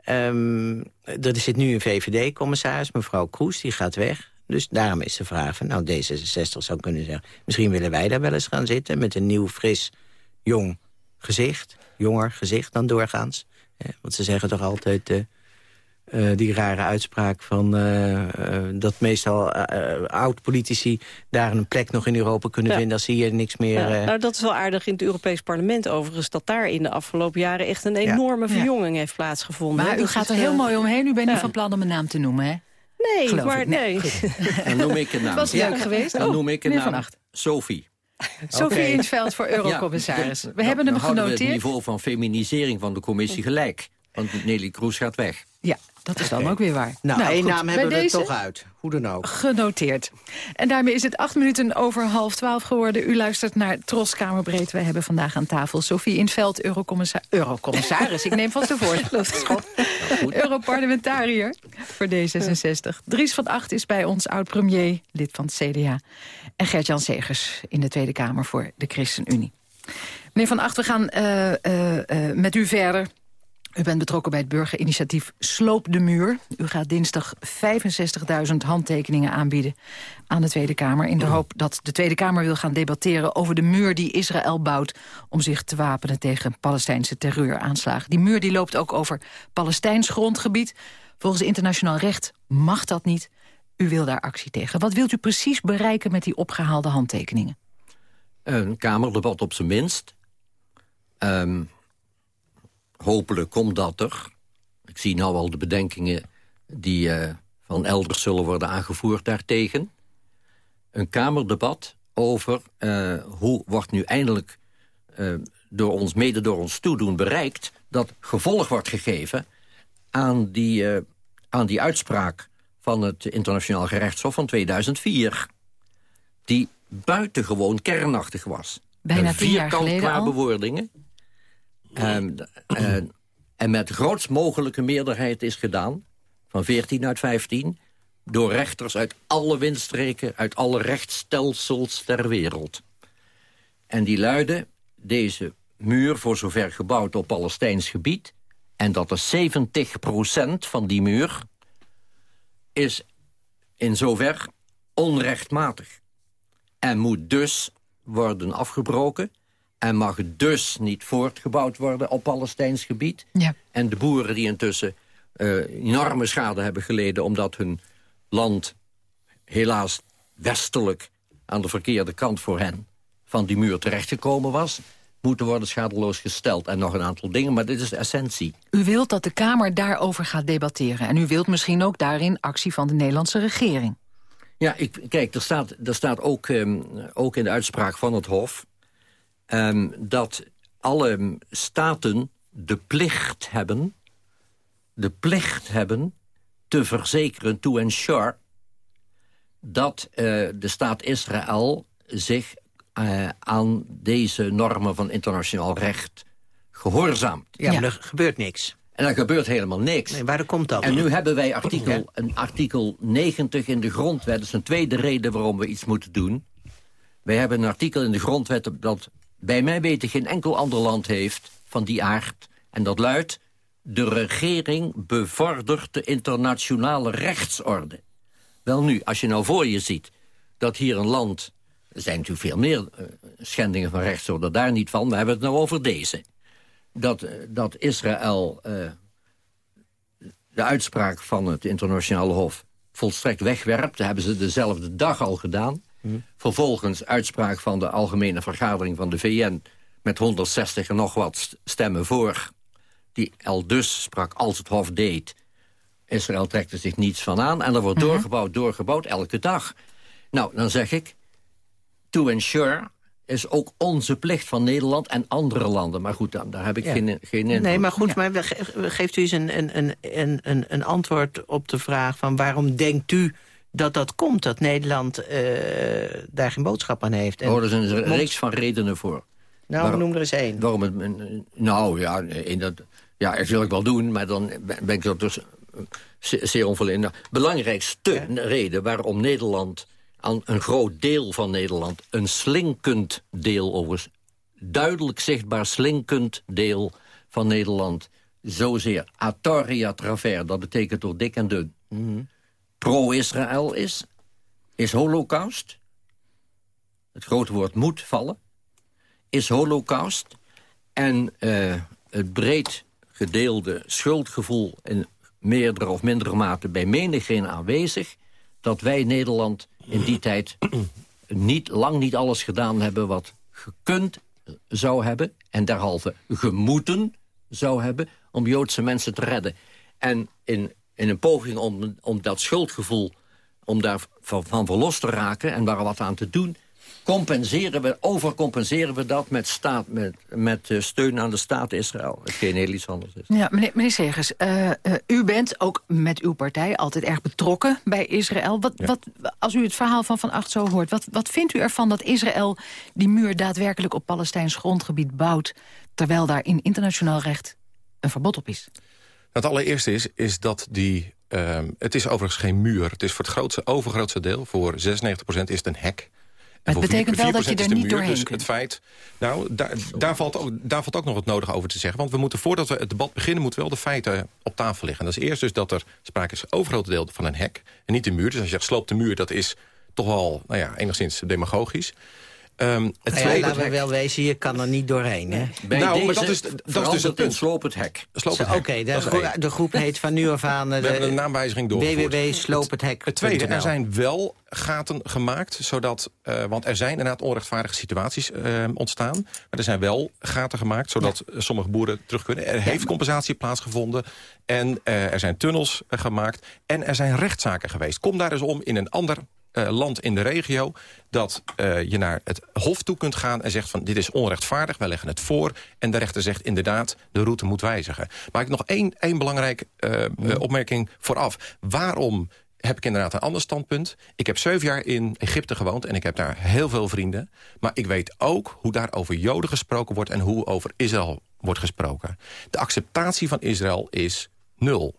Ehm, er zit nu een VVD-commissaris, mevrouw Kroes, die gaat weg. Dus daarom is de vraag van, nou, D66 zou kunnen zeggen... misschien willen wij daar wel eens gaan zitten... met een nieuw, fris, jong gezicht. Jonger gezicht dan doorgaans. Eh, want ze zeggen toch altijd... eh, eh, die rare uitspraak van eh, dat meestal oud-politici daar een plek nog in Europa kunnen Ja. vinden als ze hier niks meer... Ja, eh, nou, dat is wel aardig in het Europees Parlement overigens... dat daar in de afgelopen jaren echt een enorme Ja. verjonging heeft plaatsgevonden. Maar u gaat er heel mooi omheen. U bent ja. niet van plan om een naam te noemen, hè? Nee, Geloof maar ik. nee. Dan noem ik een naam. Het was leuk geweest. Dan Oh, noem ik een naam. Sophie. Sophie Oké. in het veld voor eurocommissaris. Ja, we dan- hebben hem houden we genoteerd. het niveau van feminisering van de commissie gelijk. Want Nelly Kroes gaat weg. Ja, dat is dan ook weer waar. nou, één goed, naam hebben we er toch uit. Hoe dan ook. Genoteerd. En daarmee is het acht minuten over half twaalf geworden. U luistert naar Tros Kamerbreed. Wij hebben vandaag aan tafel Sophie Inveld, eurocommissa eurocommissaris. Ik neem vast de voorschot. Europarlementariër voor D66. Dries van Acht is bij ons, oud-premier, lid van het CDA. En Gert-Jan Segers in de Tweede Kamer voor de ChristenUnie. Meneer Van Acht, we gaan eh, eh, eh, met u verder. U bent betrokken bij het burgerinitiatief Sloop de Muur. U gaat dinsdag 65.000 handtekeningen aanbieden aan de Tweede Kamer... in de hoop dat de Tweede Kamer wil gaan debatteren over de muur die Israël bouwt... om zich te wapenen tegen Palestijnse terreuraanslagen. Die muur die loopt ook over Palestijns grondgebied. Volgens internationaal recht mag dat niet. U wil daar actie tegen. Wat wilt u precies bereiken met die opgehaalde handtekeningen? Een kamerdebat op zijn minst. Ehm, hopelijk komt dat er. Ik zie nou al de bedenkingen die eh, van elders zullen worden aangevoerd daartegen. Een Kamerdebat over uh, hoe wordt nu eindelijk uh, door ons, mede door ons toedoen bereikt... dat gevolg wordt gegeven aan die, aan die uitspraak van het Internationaal Gerechtshof van 2004. Die buitengewoon kernachtig was. Bijna tien jaar geleden qua bewoordingen. Um, uh, en met grootst mogelijke meerderheid is gedaan... van 14 uit 15 door rechters uit alle windstreken... uit alle rechtsstelsels ter wereld. En die luiden, deze muur voor zover gebouwd op Palestijns gebied... en dat er 70% van die muur is in zover onrechtmatig. En moet dus worden afgebroken... en mag dus niet voortgebouwd worden op Palestijns gebied. Ja. En de boeren die intussen uh, enorme schade hebben geleden... omdat hun land helaas westelijk aan de verkeerde kant voor hen... van die muur terechtgekomen was moeten worden schadeloos gesteld. En nog een aantal dingen, maar dit is de essentie. U wilt dat de Kamer daarover gaat debatteren. En u wilt misschien ook daarin actie van de Nederlandse regering. Ja, ik, kijk, er staat, er staat ook, um, ook in de uitspraak van het Hof... Um, dat alle staten de plicht hebben... de plicht hebben te verzekeren, to ensure... dat uh, de staat Israël zich uh, aan deze normen van internationaal recht gehoorzaamt. Ja, maar er gebeurt niks. En er gebeurt helemaal niks. Nee, waar komt dat? En nu hebben wij artikel, een artikel 90 in de grondwet. Dat is een tweede reden waarom we iets moeten doen. Wij hebben een artikel in de grondwet dat bij mij weten geen enkel ander land heeft van die aard. En dat luidt, de regering bevordert de internationale rechtsorde. Wel nu, als je nou voor je ziet dat hier een land... Er zijn natuurlijk veel meer uh, schendingen van rechtsorde, daar niet van. We hebben het nou over deze. Dat, uh, dat Israël uh, de uitspraak van het internationale hof volstrekt wegwerpt. Dat hebben ze dezelfde dag al gedaan. Mm. Vervolgens uitspraak van de Algemene Vergadering van de VN... met 160 en nog wat stemmen voor. Die al dus sprak als het Hof deed. Israël trekt er zich niets van aan. En er wordt -hmm. doorgebouwd, doorgebouwd, elke dag. Nou, dan zeg ik... To ensure is ook onze plicht van Nederland en andere landen. Maar goed, dan, daar heb ik ja. geen, geen invloed. Nee, maar goed, ja. maar geeft u eens een, een, een, een, een antwoord op de vraag... van waarom denkt u dat dat komt, dat Nederland uh, daar geen boodschap aan heeft. En oh, er is een reeks van redenen voor. Nou, waarom, noem er eens één. Waarom het, nou, ja, in dat, ja, dat wil ik wel doen, maar dan ben ik er dus zeer onvolledig. Belangrijkste ja. reden waarom Nederland, aan een groot deel van Nederland... een slinkend deel, overigens, duidelijk zichtbaar slinkend deel van Nederland... zozeer atoria travers, dat betekent door dik en dun... Mm -hmm pro-Israël is, is holocaust. Het grote woord moet vallen. Is holocaust. En uh, het breed gedeelde schuldgevoel in meerdere of mindere mate bij menigeen aanwezig... dat wij Nederland in die tijd niet, lang niet alles gedaan hebben... wat gekund zou hebben en derhalve gemoeten zou hebben... om Joodse mensen te redden. En in in een poging om, om dat schuldgevoel om daar van, van verlost te raken en daar wat aan te doen... compenseren we, overcompenseren we dat met, staat, met, met steun aan de staat Israël. Hetgeen heel iets anders is. Ja, meneer, meneer Segers, uh, uh, u bent ook met uw partij altijd erg betrokken bij Israël. Wat, ja. wat, als u het verhaal van Van Acht zo hoort, wat, wat vindt u ervan dat Israël die muur daadwerkelijk op Palestijns grondgebied bouwt... terwijl daar in internationaal recht een verbod op is? Het allereerste is, is dat die... Uh, het is overigens geen muur. Het is voor het grootste, overgrootste deel, voor 96% is het een hek. Het betekent 4, wel dat je er niet muur, doorheen dus kunt. Het feit, nou, daar, daar, valt ook, daar valt ook nog het nodige over te zeggen. Want we moeten, voordat we het debat beginnen, moeten wel de feiten op tafel liggen. En dat is eerst dus dat er sprake is over groot deel van een hek. En niet een muur. Dus als je zegt sloopt de muur, dat is toch wel nou ja, enigszins demagogisch. Ehm, het Ja, tweede... laten we wel wezen, je kan er niet doorheen, hè? Bij Nou, maar dat is- dat is dus het punt. in sloop het hek. Sloop het Zo, hek. Oké, de, gro- de groep heet van nu af aan... eh, We hebben een naamwijziging doorgevoerd. www.sloophethek.nl. Het tweede, er zijn wel gaten gemaakt, zodat, eh, want er zijn inderdaad onrechtvaardige situaties eh, ontstaan. Maar er zijn wel gaten gemaakt, zodat eh, sommige boeren terug kunnen. Er heeft compensatie plaatsgevonden en eh, er zijn tunnels eh, gemaakt. En er zijn rechtszaken geweest. Kom daar eens om in een ander eh, land in de regio... dat eh, je naar het hof toe kunt gaan en zegt van dit is onrechtvaardig, wij leggen het voor. En de rechter zegt inderdaad, de route moet wijzigen. Maar ik nog één, één belangrijke eh, opmerking vooraf. Waarom heb ik inderdaad een ander standpunt. Ik heb zeven jaar in Egypte gewoond en ik heb daar heel veel vrienden. Maar ik weet ook hoe daar over Joden gesproken wordt... en hoe over Israël wordt gesproken. De acceptatie van Israël is nul.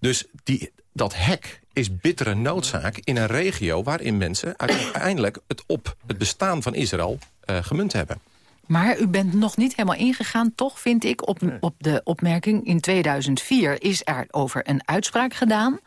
Dus die, dat hek is bittere noodzaak in een regio... waarin mensen uiteindelijk het op het bestaan van Israël eh, gemunt hebben. Maar u bent nog niet helemaal ingegaan, toch vind ik, op, op de opmerking... in 2004 is er over een uitspraak gedaan.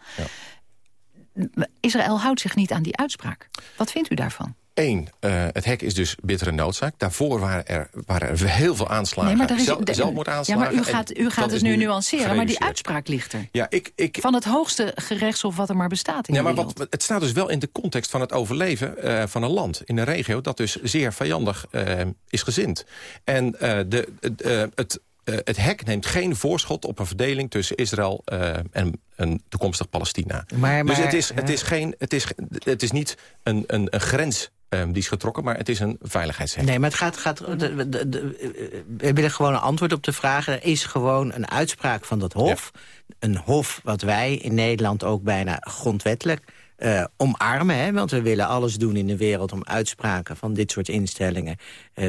Israël houdt zich niet aan die uitspraak. Wat vindt u daarvan? Eén, eh, het hek is dus bittere noodzaak. Daarvoor waren er, waren er heel veel aanslagen. daar is- Zel- de- zelfmoordaanslagen. Ja, maar u gaat, u gaat het nu nuanceren, maar die uitspraak ligt er. Ja, ik, ik, Van het hoogste gerechtshof wat er maar bestaat in Ja, de maar wereld. wat, het staat dus wel in de context van het overleven eh, van een land. In een regio dat dus zeer vijandig eh, is gezind. En de, het, eh, het hek neemt geen voorschot op een verdeling tussen Israël eh, en een toekomstig Palestina. Maar- dus het is, het, is geen, het, is, het is niet een, een, een grens eh, die is getrokken, maar het is een veiligheidshek. Nee, maar het gaat... gaat de, de, we willen gewoon een antwoord op de vraag. Er is gewoon een uitspraak van dat hof. Een hof wat wij in Nederland ook bijna grondwettelijk omarmen. Hè? Want we willen alles doen in de wereld om uitspraken van dit soort instellingen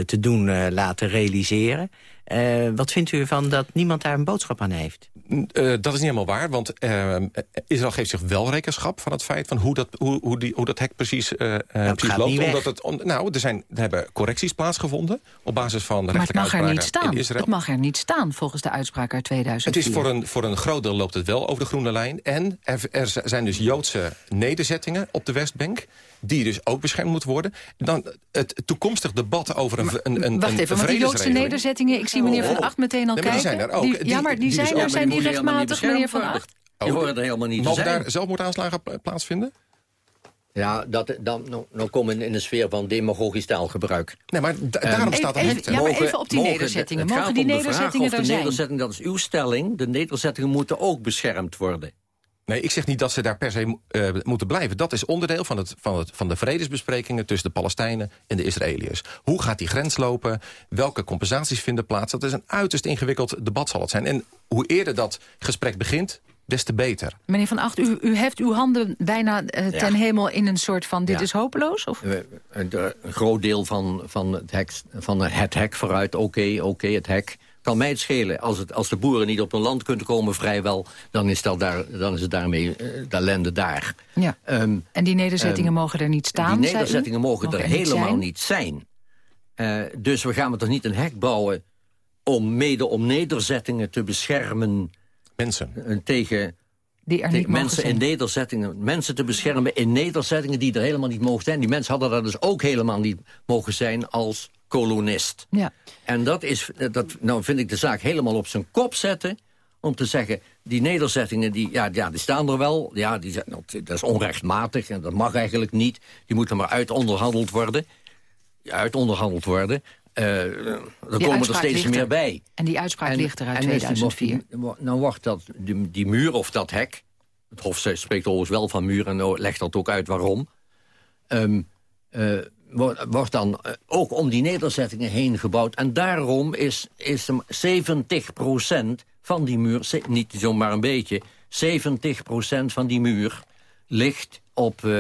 te doen laten realiseren. Eh, wat vindt u ervan dat niemand daar een boodschap aan heeft? Eh, dat is niet helemaal waar, want eh, Israël geeft zich wel rekenschap van het feit... van hoe dat, hoe, hoe die, hoe dat hek precies, eh, eh, precies gaat loopt. niet weg. Omdat het, nou, er, zijn, er hebben correcties plaatsgevonden op basis van de Maar het rechtelijke mag er niet staan. in Israël. Het mag er niet staan, volgens de uitspraak uit Het 2004. is voor een, voor een groot deel loopt het wel over de groene lijn. En er, er zijn dus Joodse nederzettingen op de Westbank... die dus ook beschermd moeten worden. Dan het toekomstig debat over een, een, een, Wacht een even, want die Joodse nederzettingen... ik zie meneer Van Oh. Acht meteen al Nee, maar die kijken. zijn er ook. Die- ja, maar die, die zijn dus er, ook- zijn die niet rechtmatig, meneer Van beschermd Acht? Die horen er helemaal niet te Mogen zijn. daar zelfmoordaanslagen pla- plaatsvinden? Ja, dat, dan, nou, nou komen we in de sfeer van demagogisch taalgebruik. Nee, maar da- Ehm, daarom staat er even- hek. ja, maar even op die nederzettingen. Mogen die nederzettingen er zijn? nederzettingen, dat is uw stelling, de nederzettingen moeten ook beschermd worden. Nee, ik zeg niet dat ze daar per se eh, moeten blijven. Dat is onderdeel van, het, van, het, van de vredesbesprekingen... tussen de Palestijnen en de Israëliërs. Hoe gaat die grens lopen? Welke compensaties vinden plaats? Dat is een uiterst ingewikkeld debat zal het zijn. En hoe eerder dat gesprek begint, des te beter. Meneer Van Acht, u, u heft uw handen bijna eh, ten hemel in een soort van... dit Ja. is hopeloos? Of? Eh, Een een groot deel van, van, het, hek, van het hek vooruit, oké, oké, het hek. Kan mij het schelen. Als, het, als de boeren niet op hun land kunnen komen vrijwel... dan is, dat daar, dan is het daarmee eh, de ellende daar. Ja. Ehm, En die nederzettingen ehm, mogen er niet staan, Die nederzettingen mogen, er niet helemaal zijn? niet zijn. Eh, dus we gaan toch niet een hek bouwen... om mede om nederzettingen te beschermen... Mensen. eh, tegen Die er tegen niet mensen zijn. in nederzettingen, mensen te beschermen in nederzettingen die er helemaal niet mogen zijn. Die mensen hadden daar dus ook helemaal niet mogen zijn als kolonist. Ja. En dat is, dat, nou vind ik de zaak helemaal op zijn kop zetten... om te zeggen, die nederzettingen, die, ja, ja, die staan er wel. Ja, die zijn, nou, dat is onrechtmatig en dat mag eigenlijk niet. Die moeten maar uitonderhandeld worden. Ja, uitonderhandeld worden. Eh, er komen er steeds meer er. bij. En die uitspraak ligt er uit en is die- 2004. wordt die- nou wordt dat, die, die muur of dat hek... het Hof spreekt overigens wel van muur en legt dat ook uit waarom... eh, wordt, dan eh, ook om die nederzettingen heen gebouwd. En daarom is, is hem 70% van die muur, niet zomaar een beetje... 70% van die muur ligt op, eh,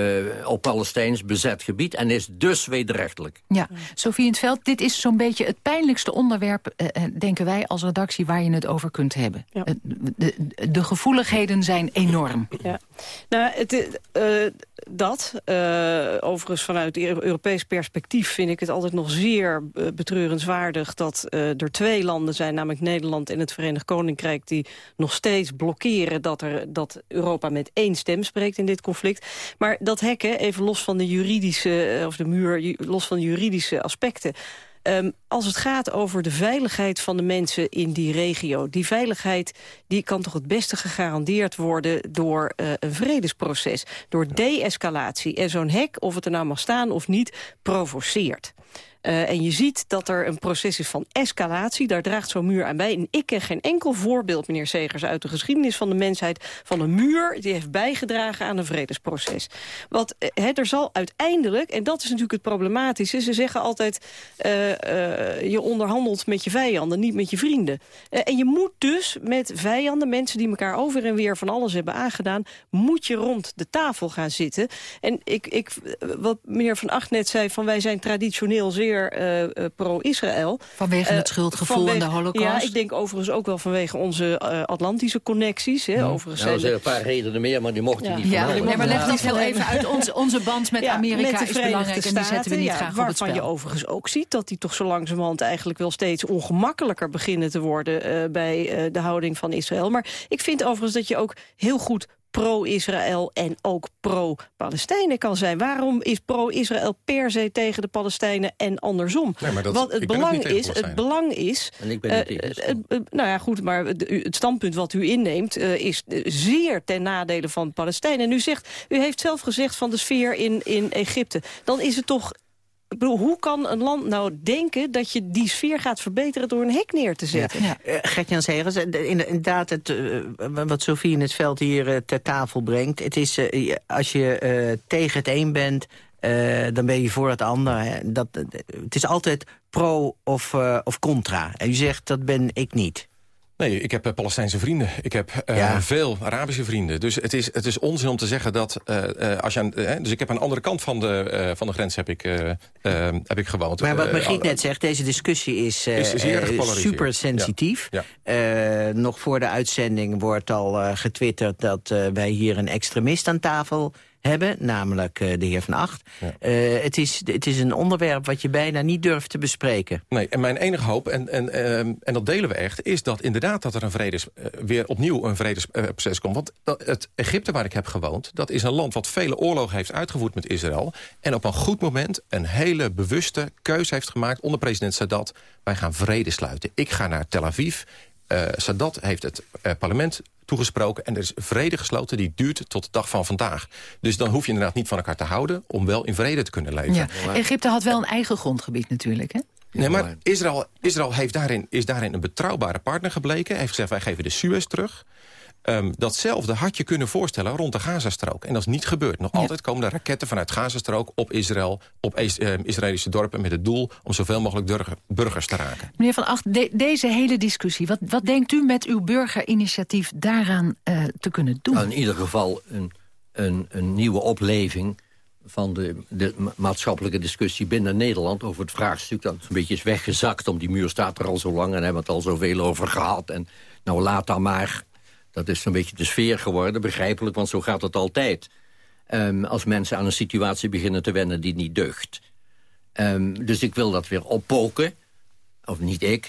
op Palestijns bezet gebied... en is dus wederrechtelijk. Ja, Sofie in het Veld, dit is zo'n beetje het pijnlijkste onderwerp... eh, eh, denken wij als redactie waar je het over kunt hebben. De, de, de gevoeligheden zijn enorm. Ja. Nou, het, eh, dat. Uh, overigens vanuit Europees perspectief vind ik het altijd nog zeer betreurenswaardig... dat uh, er twee landen zijn, namelijk Nederland en het Verenigd Koninkrijk... die nog steeds blokkeren dat, er, dat Europa met één stem spreekt in dit conflict. Maar dat hekken, even los van de juridische, of de muur, los van de juridische aspecten... Um, als het gaat over de veiligheid van de mensen in die regio... die veiligheid die kan toch het beste gegarandeerd worden... door uh, een vredesproces, door de-escalatie. En zo'n hek, of het er nou mag staan of niet, provoceert. Uh, en je ziet dat er een proces is van escalatie. Daar draagt zo'n muur aan bij. En ik ken geen enkel voorbeeld, meneer Segers... uit de geschiedenis van de mensheid van een muur... die heeft bijgedragen aan een vredesproces. Want uh, er zal uiteindelijk, en dat is natuurlijk het problematische... ze zeggen altijd, uh, je onderhandelt met je vijanden, niet met je vrienden. en je moet dus met vijanden, mensen die elkaar over en weer... van alles hebben aangedaan, moet je rond de tafel gaan zitten. En ik, ik, wat meneer Van Acht net zei, van wij zijn traditioneel zeer uh, pro-Israël. Vanwege het schuldgevoel en de holocaust? Ja, ik denk overigens ook wel vanwege onze uh, Atlantische connecties. Hè, overigens nou, er zijn een paar redenen meer, maar die mochten niet ja, nee, maar leg dat heel even uit. Onze, onze band met Amerika met is belangrijk en die zetten we niet graag op het spel. Waarvan je overigens ook ziet dat die toch zo langzamerhand eigenlijk wel steeds ongemakkelijker beginnen te worden bij de houding van Israël. Maar ik vind overigens dat je ook heel goed pro-Israël en ook pro-Palestijnen kan zijn. Waarom is pro-Israël per se tegen de Palestijnen en andersom? Nee, maar dat, Want het belang is, het belang is. En ik ben niet uh, uh, nou ja, goed, maar het standpunt wat u inneemt uh, is zeer ten nadele van Palestijnen. En u zegt, u heeft zelf gezegd van de sfeer in, in Egypte. Dan is het toch ik bedoel, hoe kan een land nou denken dat je die sfeer gaat verbeteren door een hek neer te zetten? Ja. Ja. Uh, Gert-Jan Segers, inderdaad, het, uh, wat Sofie in het veld hier ter tafel brengt. Het is, als je tegen het een bent, dan ben je voor het ander. Dat, het is altijd pro of, of contra. En u zegt, dat ben ik niet. Nee, ik heb uh, Palestijnse vrienden. Ik heb uh, veel Arabische vrienden. Dus het is, het is onzin om te zeggen dat... Uh, als je aan, dus ik heb aan de andere kant van de, van de grens heb ik, heb ik gewoond. Maar wat Margriet net zegt, deze discussie is, is super sensitief. Ja. nog voor de uitzending wordt al getwitterd... dat wij hier een extremist aan tafel hebben, namelijk uh, de heer Van Acht. Ja. Uh, het, is, het is een onderwerp wat je bijna niet durft te bespreken. Nee, en mijn enige hoop, en, en, uh, en dat delen we echt... is dat inderdaad dat er een vredes, weer opnieuw een vredesproces komt. Want dat, het Egypte waar ik heb gewoond... dat is een land wat vele oorlogen heeft uitgevoerd met Israël... en op een goed moment een hele bewuste keuze heeft gemaakt... onder president Sadat, wij gaan vrede sluiten. Ik ga naar Tel Aviv, uh, Sadat heeft het uh, parlement toegesproken. En er is vrede gesloten die duurt tot de dag van vandaag. Dus dan hoef je inderdaad niet van elkaar te houden... om wel in vrede te kunnen leven. Ja. Egypte had wel een eigen grondgebied natuurlijk, hè? Nee, maar Israël, Israël heeft daarin, is daarin een betrouwbare partner gebleken. Hij heeft gezegd, wij geven de Suez terug. Um, datzelfde had je kunnen voorstellen rond de Gazastrook. En dat is niet gebeurd. Nog altijd komen er raketten vanuit Gazastrook op Israël... op uh, Israëlische dorpen met het doel om zoveel mogelijk burgers te raken. Meneer Van Acht, de, deze hele discussie... Wat, wat denkt u met uw burgerinitiatief daaraan uh, te kunnen doen? Nou, in ieder geval een, een, een nieuwe opleving van de, de, maatschappelijke discussie binnen Nederland... over het vraagstuk dat een beetje is weggezakt... om die muur staat er al zo lang en hebben we het al zoveel over gehad. En nou laat dan maar dat is een beetje de sfeer geworden, begrijpelijk, want zo gaat het altijd. Um, als mensen aan een situatie beginnen te wennen die niet deugt. Um, dus ik wil dat weer oppoken. Of niet ik,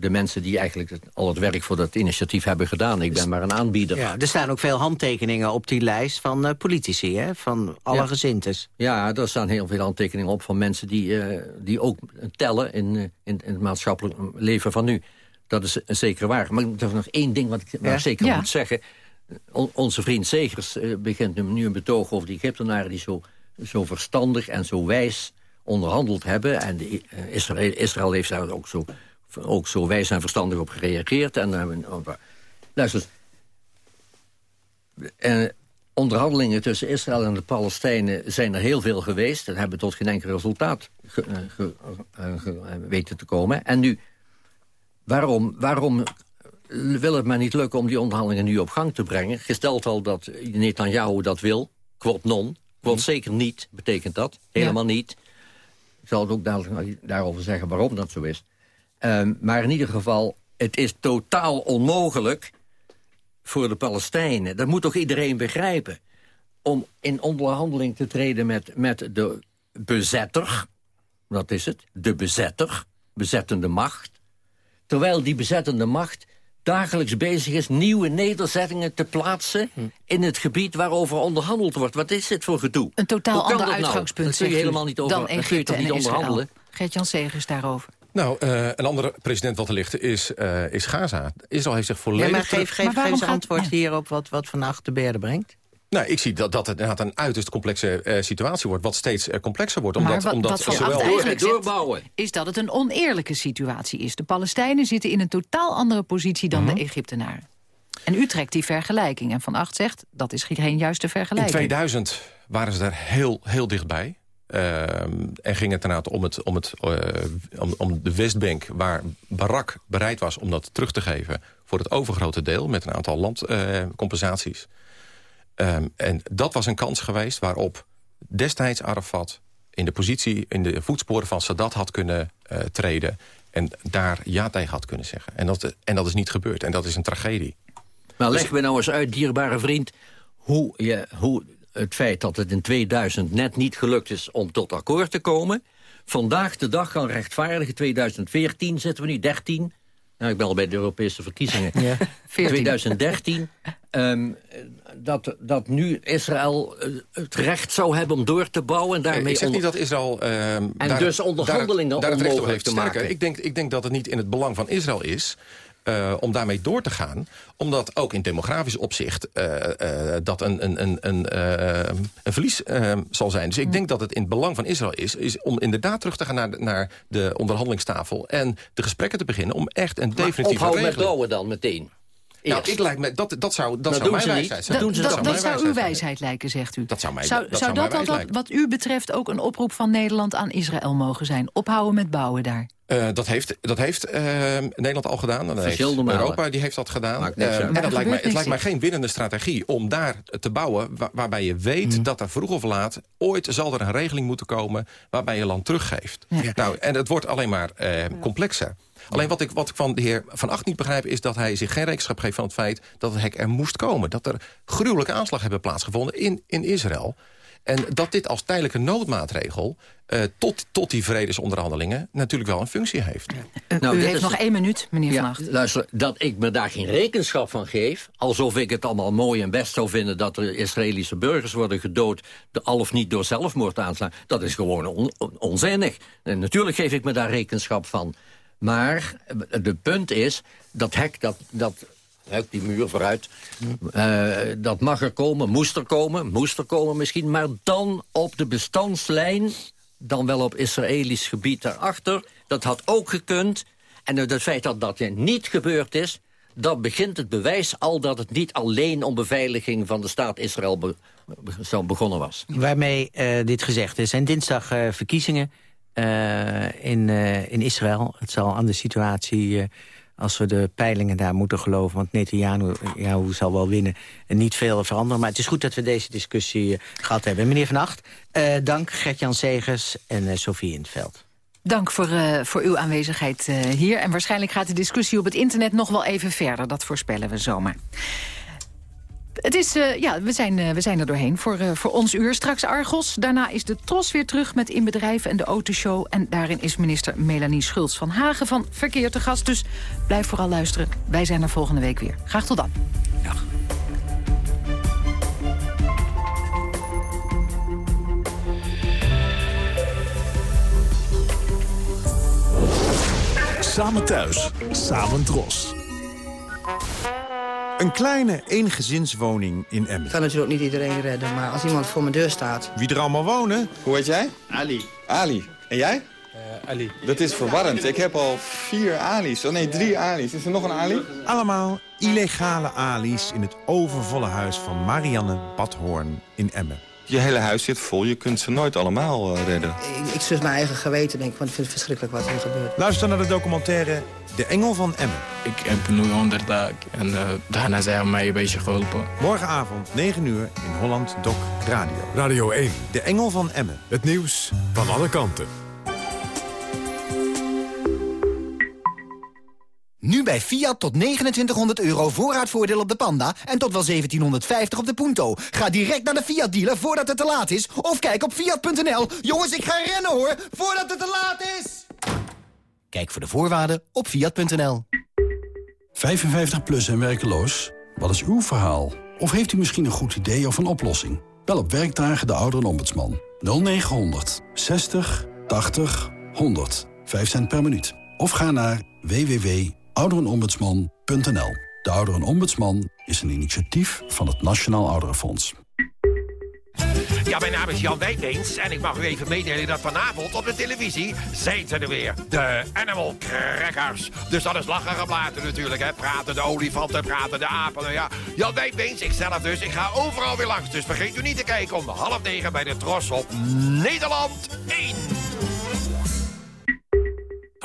de mensen die eigenlijk al het werk voor dat initiatief hebben gedaan. Ik ben maar een aanbieder. Ja, er staan ook veel handtekeningen op die lijst van uh, politici, hè? van alle ja. gezintes. Ja, er staan heel veel handtekeningen op van mensen die, uh, die ook tellen in, in, in het maatschappelijk leven van nu. Dat is zeker waar. Maar is nog één ding wat ik ja? zeker ja. moet zeggen. onze vriend Segers uh, begint nu een betoog over die Egyptenaren... die zo, zo verstandig en zo wijs onderhandeld hebben. En de, uh, Israël, Israël, heeft daar ook zo, ook zo wijs en verstandig op gereageerd. En, uh, luister, onderhandelingen tussen Israël en de Palestijnen zijn er heel veel geweest... en hebben tot geen enkel resultaat ge, ge, weten te komen. En nu Waarom, waarom wil het maar niet lukken om die onderhandelingen nu op gang te brengen? Gesteld al dat Netanyahu dat wil, quod non. Quod mm. zeker niet, betekent dat. Helemaal niet. Ik zal het ook dadelijk daarover zeggen waarom dat zo is. Um, maar in ieder geval, het is totaal onmogelijk voor de Palestijnen. Dat moet toch iedereen begrijpen om in onderhandeling te treden met, met de bezetter. Dat is het, de bezetter, bezettende macht. Terwijl die bezettende macht dagelijks bezig is nieuwe nederzettingen te plaatsen... Hm. in het gebied waarover onderhandeld wordt. Wat is dit voor gedoe? Een totaal ander nou? uitgangspunt, Dat kun je helemaal niet over, dan Egypte niet en onderhandelen. Gert-Jan Segers daarover. Nou, uh, een andere president wat er ligt is, uh, is Gaza. Israël heeft zich volledig... Ja, maar geef, geef, geef eens antwoord ja. hierop wat, wat vannacht de berde brengt. Nou, ik zie dat, dat het inderdaad een uiterst complexe uh, situatie wordt... wat steeds uh, complexer wordt. Maar Omdat, wat, omdat wat zowel... eigenlijk doorbouwen. is dat het een oneerlijke situatie is. De Palestijnen zitten in een totaal andere positie dan Mhm. de Egyptenaren. En u trekt die vergelijking. En Van Acht zegt, dat is geen juiste In vergelijking. 2000 waren ze daar heel, heel dichtbij. Ehm, en ging het inderdaad om, het, om, het, eh, om, om de Westbank... waar Barak bereid was om dat terug te geven... voor het overgrote deel, met een aantal landcompensaties. Ehm, en dat was een kans geweest waarop destijds Arafat... in de positie, in de voetsporen van Sadat had kunnen eh, treden... en daar ja tegen had kunnen zeggen. En dat, en dat is niet gebeurd. En dat is een tragedie. Maar Dus- leg me nou eens uit, dierbare vriend... hoe, je, hoe het feit dat het in 2000 net niet gelukt is om tot akkoord te komen... vandaag de dag kan rechtvaardigen. 2014 zitten we nu, 13... Nou, ik ben al bij de Europese verkiezingen. 2013. ehm, dat, dat nu Israël eh, het recht zou hebben om door te bouwen. En daarmee ik zeg niet dat Israël... ehm, En daar- dus onderhandelingen daar, daar het recht op heeft te sterker. maken. Ik denk, ik denk dat het niet in het belang van Israël is... eh, om daarmee door te gaan. Omdat ook in demografisch opzicht eh, eh, dat een, een, een, een, eh, een verlies zal zijn. Dus ik denk dat het in het belang van Israël is... is om inderdaad terug te gaan naar de, naar de onderhandelingstafel... en de gesprekken te beginnen om echt een Maar definitieve ophouden met bouwen dan meteen. Nou, ik lijkt me, dat, dat zou, dat Dat zou mijn wijsheid zijn. Dat doen ze dat zou uw wijsheid lijken, zegt u. Dat zou mij- zou, dat zou dat, wat, u betreft ook een oproep van Nederland aan Israël mogen zijn? Ophouden met bouwen daar. Eh, dat heeft, dat heeft eh, Nederland al gedaan. Dat heeft. Europa die heeft dat gedaan. Eh, en Maar dat lijkt, mij, het lijkt mij geen winnende strategie om daar te bouwen... wa- waarbij je weet Mm. dat er vroeg of laat... ooit zal er een regeling moeten komen waarbij je land teruggeeft. Nou, en het wordt alleen maar eh, complexer. Alleen wat ik, wat ik van de heer Van Acht niet begrijp... is dat hij zich geen rekenschap geeft van het feit dat het hek er moest komen. Dat er gruwelijke aanslag hebben plaatsgevonden in, in Israël. En dat dit als tijdelijke noodmaatregel... eh, tot, tot die vredesonderhandelingen natuurlijk wel een functie heeft. Nou, u heeft is- nog één minuut, meneer Van Acht. luister, dat ik me daar geen rekenschap van geef... alsof ik het allemaal mooi en best zou vinden... dat er Israëlische burgers worden gedood... De, al of niet door zelfmoord aanslaan... dat is gewoon on- on- onzinnig. En natuurlijk geef ik me daar rekenschap van. Maar de punt is, dat hek, dat... dat Huik die muur vooruit. Eh, dat mag er komen, moest er komen, moest er komen misschien. Maar dan op de bestandslijn, dan wel op Israëlisch gebied daarachter. Dat had ook gekund. En het feit dat dat niet gebeurd is... dat begint het bewijs al dat het niet alleen om beveiliging van de staat Israël be- zo begonnen was. Waarmee eh, dit gezegd is. En dinsdag eh, verkiezingen eh, in, eh, in Israël. Het zal aan de situatie, eh, als we de peilingen daar moeten geloven... want Netanyahu ja, zal wel winnen, en niet veel veranderen. Maar het is goed dat we deze discussie eh, gehad hebben. Meneer Van Acht, dank Gert-Jan Segers en Sofie in het veld. Dank voor, voor uw aanwezigheid hier. En waarschijnlijk gaat de discussie op het internet nog wel even verder. Dat voorspellen we zomaar. Het is, eh, ja, we zijn, eh, we zijn er doorheen voor, eh, voor ons uur. Straks Argos. Daarna is de Tros weer terug met In Bedrijf en de Autoshow. En daarin is minister Melanie Schultz van Hagen van Verkeer te gast. Dus blijf vooral luisteren. Wij zijn er volgende week weer. Graag tot dan. Samen thuis, samen dros. Een kleine eengezinswoning in Emmen. Ik kan natuurlijk niet iedereen redden, maar als iemand voor mijn deur staat... Wie er allemaal wonen? Hoe heet jij? Ali. Ali. En jij? Ali. Dat is verwarrend. Ik heb al vier Ali's. Oh nee, drie Ali's. Is er nog een Ali? Allemaal illegale ali's in het overvolle huis van Marianne Badhoorn in Emmen. Je hele huis zit vol. Je kunt ze nooit allemaal eh, redden. Ik, ik zus mijn eigen geweten, denk ik, want ik vind het verschrikkelijk wat hier gebeurt. Luister naar de documentaire De Engel van Emmen. Ik heb nu 100 dagen en uh, daarna zijn ze mij een beetje geholpen. Morgenavond 9 uur in Holland Doc Radio. Radio 1. De Engel van Emmen. Het nieuws van alle kanten. Bij Fiat tot 2900 euro voorraadvoordeel op de Panda... en tot wel 1750 op de Punto. Ga direct naar de Fiat-dealer voordat het te laat is. Of kijk op Fiat.nl. Jongens, ik ga rennen hoor, voordat het te laat is! Kijk voor de voorwaarden op Fiat.nl. 55 plus en werkeloos? Wat is uw verhaal? Of heeft u misschien een goed idee of een oplossing? Bel op werkdagen de ouderenombudsman. 0900 60 80 100. 5 cent per minuut. Of ga naar www.ouderenombudsman.nl. De Ouderenombudsman is een initiatief van het Nationaal Ouderenfonds. Ja, mijn naam is Jan Wijnbeens en ik mag u even meedelen dat vanavond op de televisie zijn ze er weer. De Animal Crackers. Dus dat is lachen geblaten natuurlijk, hè. Praten de olifanten, praten de apen, nou ja. Jan zelf dus, ik ga overal weer langs. Dus vergeet u niet te kijken om half negen bij de Tros op Nederland 1.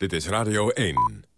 Dit is Radio 1.